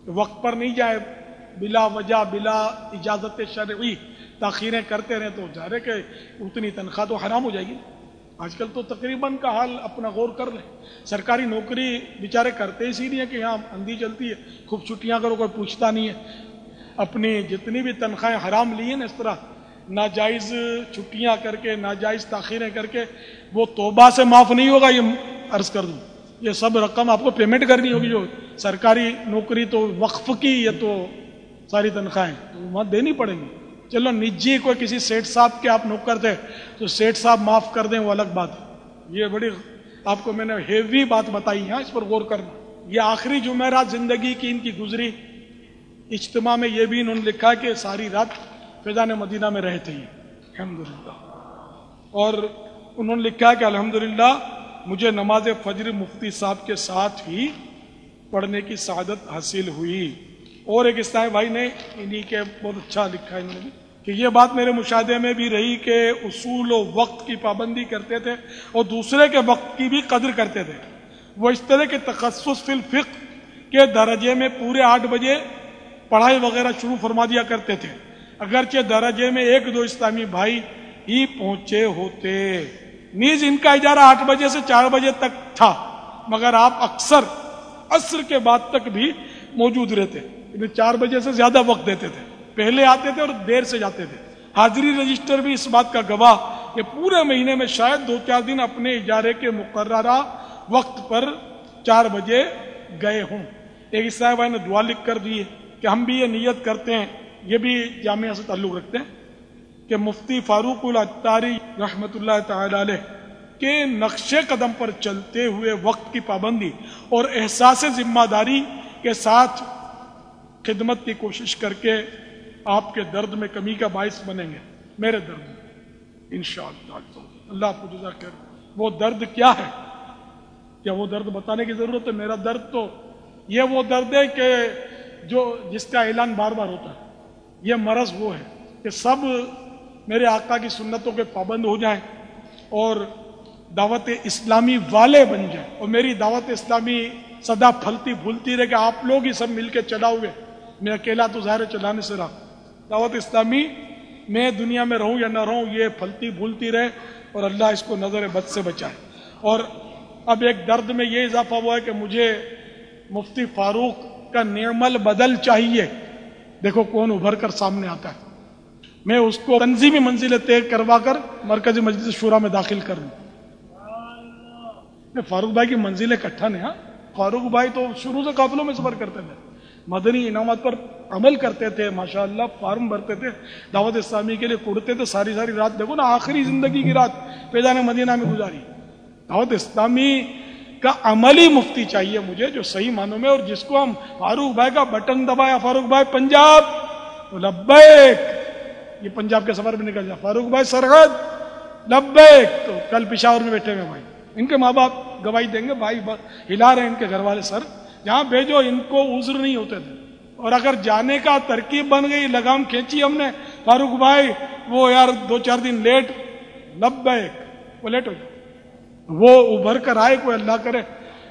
[SPEAKER 1] وقت پر نہیں جائے، بلا وجہ، بلا اجازت شرعی تاخیریں کرتے رہے تو جا رہے کہ اتنی تنخواہ تو حرام ہو جائے گی۔ آج کل تو تقریباً کا حال اپنا غور کر لیں۔ سرکاری نوکری بیچارے کرتے اسی لیے کہ یہاں اندھی چلتی ہے، خوب چھٹیاں کرو، کوئی پوچھتا نہیں ہے۔ اپنی جتنی بھی تنخواہیں حرام لی ہیں نا اس طرح، ناجائز چھٹیاں کر کے، ناجائز تاخیریں کر کے، وہ توبہ سے معاف نہیں ہوگا، یہ عرض کر دوں۔ یہ سب رقم آپ کو پیمنٹ کرنی ہوگی جو سرکاری نوکری تو وقف کی یہ تو ساری تنخواہیں تو وہاں دینی پڑیں گی۔ چلو نجی کوئی کسی سیٹ صاحب کے آپ نوکر تھے تو سیٹ صاحب معاف کر دیں وہ الگ بات یہ بڑی آپ کو میں نے ہیوی بات بتائی ہے، اس پر غور کرنا۔ یہ آخری جمعرات زندگی کی ان کی گزری۔ اجتماع میں یہ بھی انہوں نے لکھا کہ ساری رات فیضان مدینہ میں رہے تھے الحمد اور انہوں نے لکھا کہ الحمدللہ مجھے نماز فجر مفتی صاحب کے ساتھ ہی پڑھنے کی سعادت حاصل ہوئی۔ اور ایک اسلائی بھائی نے انہی کے بہت اچھا لکھا انہوں نے کہ یہ بات میرے مشاہدے میں بھی رہی کہ اصول و وقت کی پابندی کرتے تھے اور دوسرے کے وقت کی بھی قدر کرتے تھے۔ وہ اس طرح کے تخصص فی الفق کے درجے میں پورے آٹھ بجے پڑھائی وغیرہ شروع فرما دیا کرتے تھے۔ اگرچہ درجے میں ایک دو اسلامی بھائی ہی پہنچے ہوتے۔ نیز ان کا اجارہ آٹھ بجے سے چار بجے تک تھا، مگر آپ اکثر عصر کے بعد تک بھی موجود رہتے یعنی چار بجے سے زیادہ وقت دیتے تھے۔ پہلے آتے تھے اور دیر سے جاتے تھے۔ حاضری رجسٹر بھی اس بات کا گواہ کہ پورے مہینے میں شاید دو چار دن اپنے اجارے کے مقررہ وقت پر چار بجے گئے ہوں۔ ایک صاحب نے دعا لکھ کر دی کہ ہم بھی یہ نیت کرتے ہیں، یہ بھی جامعہ سے تعلق رکھتے ہیں۔ کہ مفتی فاروق الطاری رحمت اللہ تعالی علیہ کے نقش قدم پر چلتے ہوئے وقت کی پابندی اور احساس ذمہ داری کے ساتھ خدمت کی کوشش کر کے آپ کے درد میں کمی کا باعث بنیں گے، میرے درد میں، انشاءاللہ۔ اللہ آپ کو جزا کر وہ درد کیا ہے؟ کیا وہ درد بتانے کی ضرورت ہے؟ میرا درد تو یہ وہ درد ہے کہ جو جس کا اعلان بار بار ہوتا ہے، یہ مرض وہ ہے کہ سب میرے آقا کی سنتوں کے پابند ہو جائیں اور دعوت اسلامی والے بن جائیں اور میری دعوت اسلامی سدا پھلتی پھولتی رہے کہ آپ لوگ ہی سب مل کے چلا ہوئے میں اکیلا تو ظاہر چلانے سے رہا۔ دعوت اسلامی میں دنیا میں رہوں یا نہ رہوں، یہ پھلتی بھولتی رہے اور اللہ اس کو نظر بد سے بچائے۔ اور اب ایک درد میں یہ اضافہ ہوا ہے کہ مجھے مفتی فاروق کا نعمل بدل چاہیے۔ دیکھو کون ابھر کر سامنے آتا ہے۔ میں اس کو تنظیمی منزلیں طے کروا کر مرکزی مجلس شورا میں داخل کر لوں فاروق بھائی کی منزلیں کٹھا نے ہاں۔ فاروق بھائی تو شروع سے قافلوں میں سفر کرتے تھے۔ مدنی انعامات پر عمل کرتے تھے ماشاء اللہ فارم بھرتے تھے، دعوت اسلامی کے لیے کڑتے تھے، ساری ساری رات۔ دیکھو نا، آخری زندگی کی رات پیدان مدینہ میں گزاری۔ دعوت اسلامی کا عملی مفتی چاہیے مجھے، جو صحیح معنوں میں اور جس کو ہم فاروق بھائی کا بٹن دبایا۔ فاروق بھائی، پنجاب لبیک۔ یہ پنجاب کے سفر میں نکل جائے فاروق بھائی سرحد لبیک۔ تو کل پشاور میں بیٹھے ہوئے بھائی۔ ان کے ماں باپ گواہی دیں گے، بھائی ہلا رہے ہیں ان کے گھر والے سر۔ جہاں بھیجو، ان کو عذر نہیں ہوتے تھے۔ اور اگر جانے کا ترکیب بن گئی، لگام کھینچی ہم نے۔ فاروق بھائی، وہ یار دو چار دن لیٹ۔ لب وہ لیٹ ہو جائے۔ وہ ابھر کر آئے، کوئی اللہ کرے۔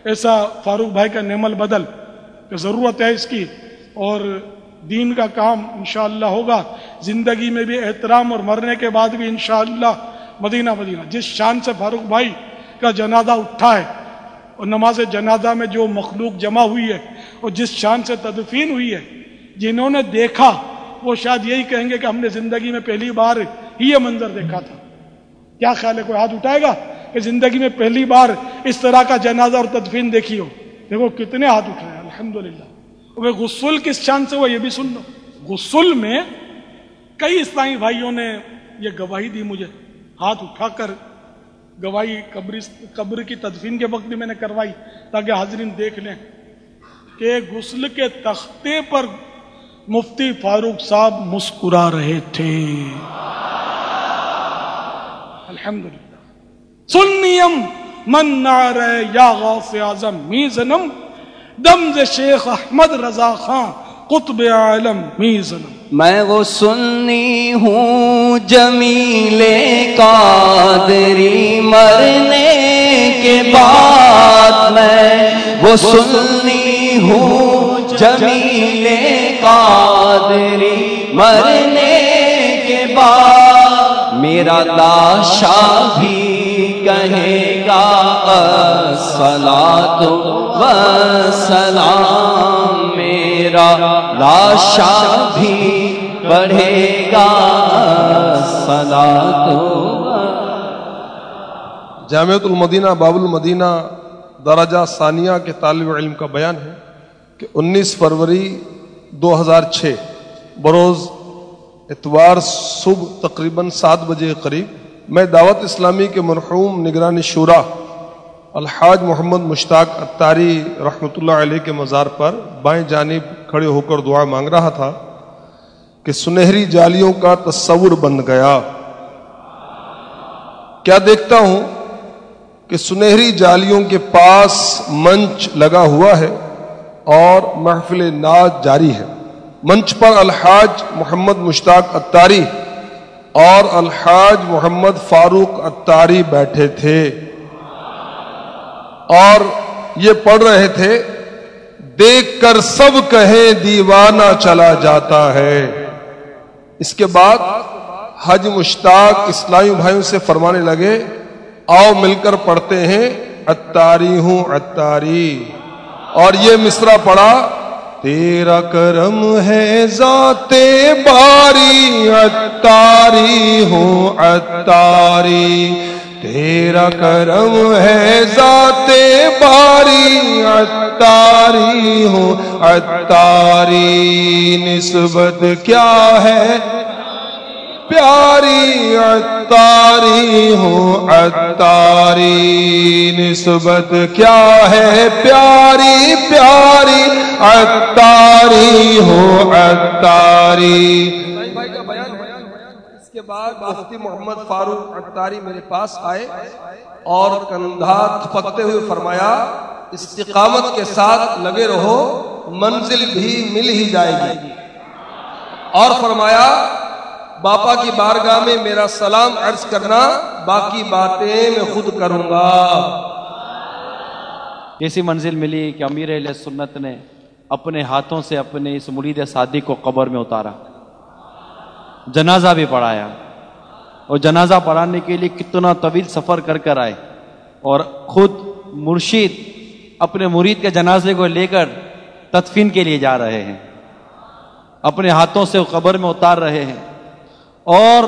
[SPEAKER 1] ایسا فاروق بھائی کا نعمل بدل۔ ضرورت ہے اس کی۔ اور دین کا کام انشاءاللہ ہوگا۔ زندگی میں بھی احترام اور مرنے کے بعد بھی انشاءاللہ مدینہ مدینہ۔ جس شان سے فاروق بھائی کا جنازہ اٹھا ہے اور نماز جنازہ میں جو مخلوق جمع ہوئی ہے اور جس شان سے تدفین ہوئی ہے، جنہوں نے دیکھا، وہ شاید یہی کہیں گے کہ ہم نے زندگی میں پہلی بار ہی یہ منظر دیکھا تھا۔ کیا خیال ہے، کوئی ہاتھ اٹھائے گا کہ زندگی میں پہلی بار اس طرح کا جنازہ اور تدفین دیکھی ہو؟ دیکھو کتنے ہاتھ اٹھائے الحمد للہ غسل کس شان سے وہ یہ بھی سن لو۔ غسل میں کئی اسلامی بھائیوں نے یہ گواہی دی مجھے۔ ہاتھ اٹھا کر گواہی قبر قبر کی تدفین کے وقت بھی میں نے کروائی تاکہ حاضرین دیکھ لیں کہ غسل کے تختے پر مفتی فاروق صاحب مسکرا رہے تھے۔ الحمدللہ۔ سنیم من نار یا غوث اعظم، میزنم دمز شیخ احمد رضا خان، قطب عالم میزنم
[SPEAKER 4] میں وہ سنی ہوں جمیل قادری مرنے کے بعد میں۔ وہ سنی ہوں جمیل قادری مرنے کے بعد۔ میرا لاشا بھی کہے سلا تو سلام میرا لاشا بھی پڑھے گا۔ سلا تو
[SPEAKER 2] جامعت المدینہ، باب المدینہ، درجہ ثانیہ کے طالب علم کا بیان ہے کہ انیس فروری دو ہزار چھ، بروز اتوار صبح تقریباً سات بجے قریب میں دعوت اسلامی کے مرحوم نگرانی شورا الحاج محمد مشتاق اتاری رحمۃ اللہ علیہ کے مزار پر بائیں جانب کھڑے ہو کر دعا مانگ رہا تھا کہ سنہری جالیوں کا تصور بن گیا۔ کیا دیکھتا ہوں کہ سنہری جالیوں کے پاس منچ لگا ہوا ہے اور محفل ناز جاری ہے۔ منچ پر الحاج محمد مشتاق اتاری اور الحاج محمد فاروق اتاری بیٹھے تھے اور یہ پڑھ رہے تھے، دیکھ کر سب کہیں دیوانہ چلا جاتا ہے۔ اس کے بعد حج مشتاق اسلامی بھائیوں سے فرمانے لگے، آؤ مل کر پڑھتے ہیں اتاری ہوں اتاری اور یہ مصرا پڑھا تیرا کرم ہے ذات باری اتاری ہوں اتاری تیرا کرم ہے ذات باری اتاری ہوں اتاری نسبت کیا ہے؟ پیاری اتاری ہوں اتاری نسبت کیا ہے پیاری پیاری اتاری ہوں اتاری اس کے بعد مفتی محمد فاروق اتاری میرے پاس آئے اور کندھا تھپکتے ہوئے فرمایا، استقامت کے ساتھ لگے رہو، منزل بھی مل ہی جائے گی۔ اور فرمایا باپا کی بارگاہ میں میرا سلام عرض کرنا باقی باتیں میں خود کروں گا۔
[SPEAKER 3] ایسی منزل ملی کہ امیر علیہ سنت نے اپنے ہاتھوں سے اپنے اس مرید سادی کو قبر میں اتارا۔ جنازہ بھی پڑھایا۔ اور جنازہ پڑھانے کے لیے کتنا طویل سفر کر کر آئے۔ اور خود مرشید اپنے مرید کے جنازے کو لے کر تدفین کے لیے جا رہے ہیں۔ اپنے ہاتھوں سے قبر میں اتار رہے ہیں۔ اور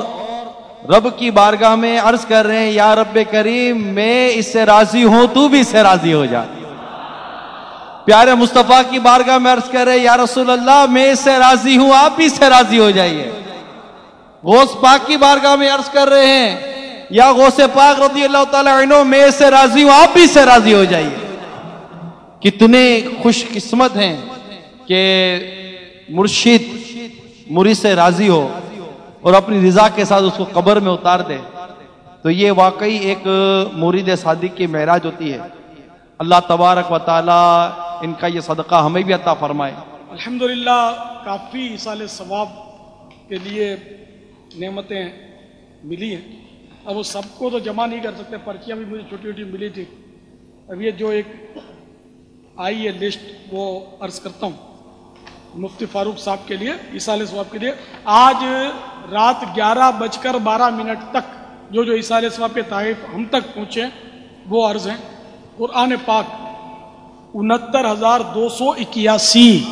[SPEAKER 3] رب کی بارگاہ میں عرض کر رہے ہیں، یا رب کریم، میں اس سے راضی ہوں، تو بھی اس سے راضی ہو جا۔ پیارے مصطفیٰ کی بارگاہ میں عرض کر رہے ہیں، یا رسول اللہ، میں اس سے راضی ہوں، آپ بھی اس سے راضی ہو جائیے۔ غوث پاک کی بارگاہ میں عرض کر رہے ہیں، یا غوث پاک رضی اللہ تعالیٰ عنہ، میں اس سے راضی ہوں، آپ بھی اس سے راضی ہو جائیے۔ کتنے خوش قسمت ہیں کہ مرشد مرید سے راضی ہو۔ اور اپنی رضا کے ساتھ اس کو قبر میں اتار دے۔ تو یہ واقعی ایک مرید صادق کی معراج ہوتی ہے۔ اللہ تبارک و تعالی ان کا یہ صدقہ ہمیں بھی عطا فرمائے۔
[SPEAKER 1] الحمدللہ، کافی سال ثواب کے لیے نعمتیں ملی ہیں۔ اب وہ سب کو تو جمع نہیں کر سکتے، پرچیاں بھی مجھے چھوٹی چھوٹی ملی تھی۔ اب یہ جو ایک آئی ہے لسٹ وہ عرض کرتا ہوں۔ مفتی فاروق صاحب کے لیے عیسال ثواب کے لیے۔ آج رات گیارہ بج کر بارہ منٹ تک جو جو عیسال ثواب کے تحائف ہم تک پہنچے، وہ عرض ہیں، قرآن پاک انہتر ہزار دو سو اکیاسی۔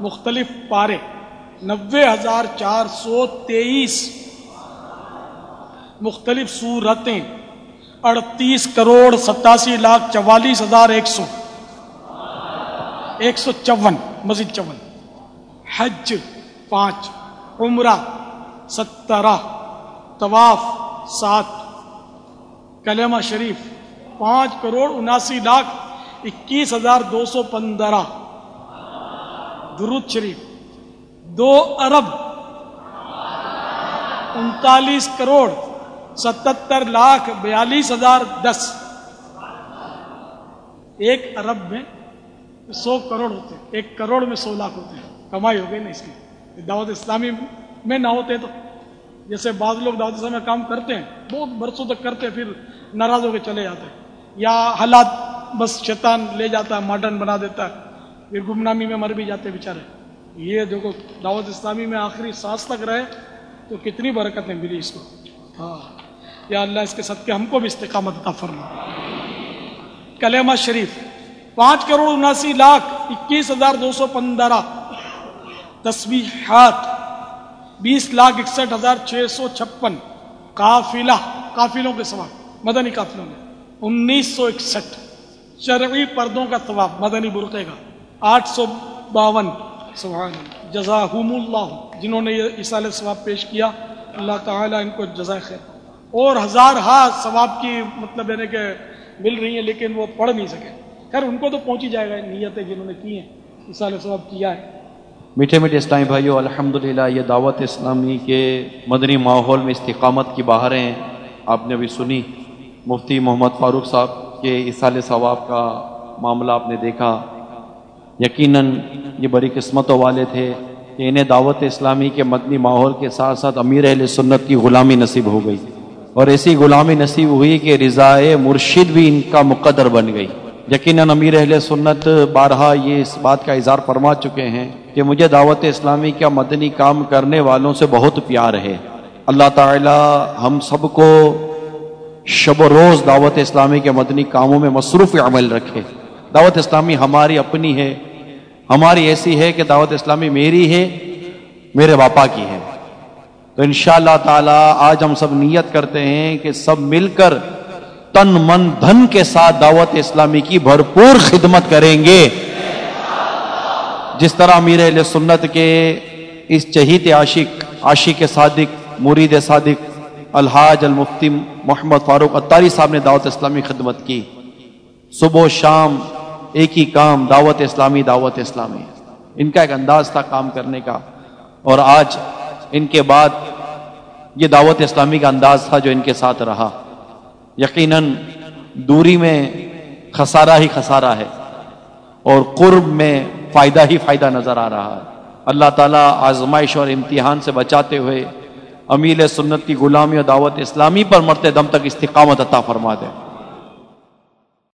[SPEAKER 1] مختلف پارے، نوے ہزار چار سو تیئیس۔ مختلف صورتیں، اڑتیس کروڑ ستاسی لاکھ چوالیس ہزار ایک سو۔ ایک سو چون مزید چون۔ حج پانچ، عمرہ سترہ، طواف سات، کلمہ شریف پانچ کروڑ اناسی لاکھ اکیس ہزار دو سو پندرہ۔ درود شریف، دو ارب انتالیس کروڑ ستتر لاکھ بیالیس ہزار دس۔ ایک ارب میں سو کروڑ ہوتے ہیں، ایک کروڑ میں سو لاکھ ہوتے ہیں، کمائی ہو گئی نا اس کی۔ دعوت اسلامی میں نہ ہوتے تو جیسے بعض لوگ دعوت اسلامی میں کام کرتے ہیں، بہت برسوں تک کرتے ہیں، پھر ناراض ہو کے چلے جاتے ہیں۔ یا حالات بس شیطان لے جاتا ہے، ماڈرن بنا دیتا ہے، پھر گمنامی میں مر بھی جاتے بیچارے۔ یہ دیکھو، دعوت اسلامی میں آخری سانس تک رہے تو کتنی برکتیں ملی اس کو۔ ہاں۔ یا اللہ اس کے صدقے ہم کو بھی استقامت عطا فرما کلمہ شریف، پانچ کروڑ اناسی لاکھ اکیس ہزار دو سو پندرہ۔ تصویحات، بیس لاکھ اکسٹھ ہزار چھ سو چھپن قافلہ، قافلوں کے سواب مدنی قافلوں میں انیس سو اکسٹھ، شرعی پردوں کا ثواب، مدنی برقے کا۔ آٹھ سو باون سبحان جزاہم اللہ، جنہوں نے یہ اصال ثواب پیش کیا، اللہ تعالیٰ ان کو جزائے خیر اور ہزار ہا ثواب کی مطلب یعنی کہ مل رہی ہیں، لیکن وہ پڑھ نہیں سکے۔ خیر، ان کو تو پہنچ ہی جائے گا، نیتیں جنہوں نے کی ہیں اصال ثواب کیا ہے۔
[SPEAKER 3] میٹھے میٹھے اسلامی بھائیو، الحمدللہ، یہ دعوت اسلامی کے مدنی ماحول میں استقامت کی باہریں آپ نے ابھی سنی۔ مفتی محمد فاروق صاحب کے اصال ثواب کا معاملہ آپ نے دیکھا۔ یقیناً یہ بڑی قسمتوں والے تھے کہ انہیں دعوت اسلامی کے مدنی ماحول کے ساتھ ساتھ امیر اہل سنت کی غلامی نصیب ہو گئی۔ اور ایسی غلامی نصیب ہوئی کہ رضائے مرشد بھی ان کا مقدر بن گئی۔ یقیناً امیر اہل سنت بارہا یہ اس بات کا اظہار فرما چکے ہیں کہ مجھے دعوت اسلامی کا مدنی کام کرنے والوں سے بہت پیار ہے۔ اللہ تعالی ہم سب کو شب و روز دعوت اسلامی کے مدنی کاموں میں مصروف عمل رکھے۔ دعوت اسلامی ہماری اپنی ہے۔ ہماری ایسی ہے کہ دعوت اسلامی میری ہے، میرے باپا کی ہے۔ تو انشاءاللہ تعالی آج ہم سب نیت کرتے ہیں کہ سب مل کر تن من دھن کے ساتھ دعوت اسلامی کی بھرپور خدمت کریں گے۔ جس طرح امیر علیہ سنت کے اس چہیت عاشق عاشق صادق، مرید صادق، الحاج المفتی محمد فاروق اتاری صاحب نے دعوت اسلامی خدمت کی۔ صبح و شام ایک ہی کام، دعوت اسلامی دعوت اسلامی۔ ان کا ایک انداز تھا کام کرنے کا۔ اور آج ان کے بعد یہ دعوت اسلامی کا انداز تھا جو ان کے ساتھ رہا۔ یقیناً دوری میں خسارہ ہی خسارہ ہے۔ اور قرب میں فائدہ ہی فائدہ نظر آ رہا ہے۔ اللہ تعالیٰ آزمائش اور امتحان سے بچاتے ہوئے امیل سنت کی غلامی اور دعوت اسلامی پر مرتے دم تک استقامت عطا فرما دے۔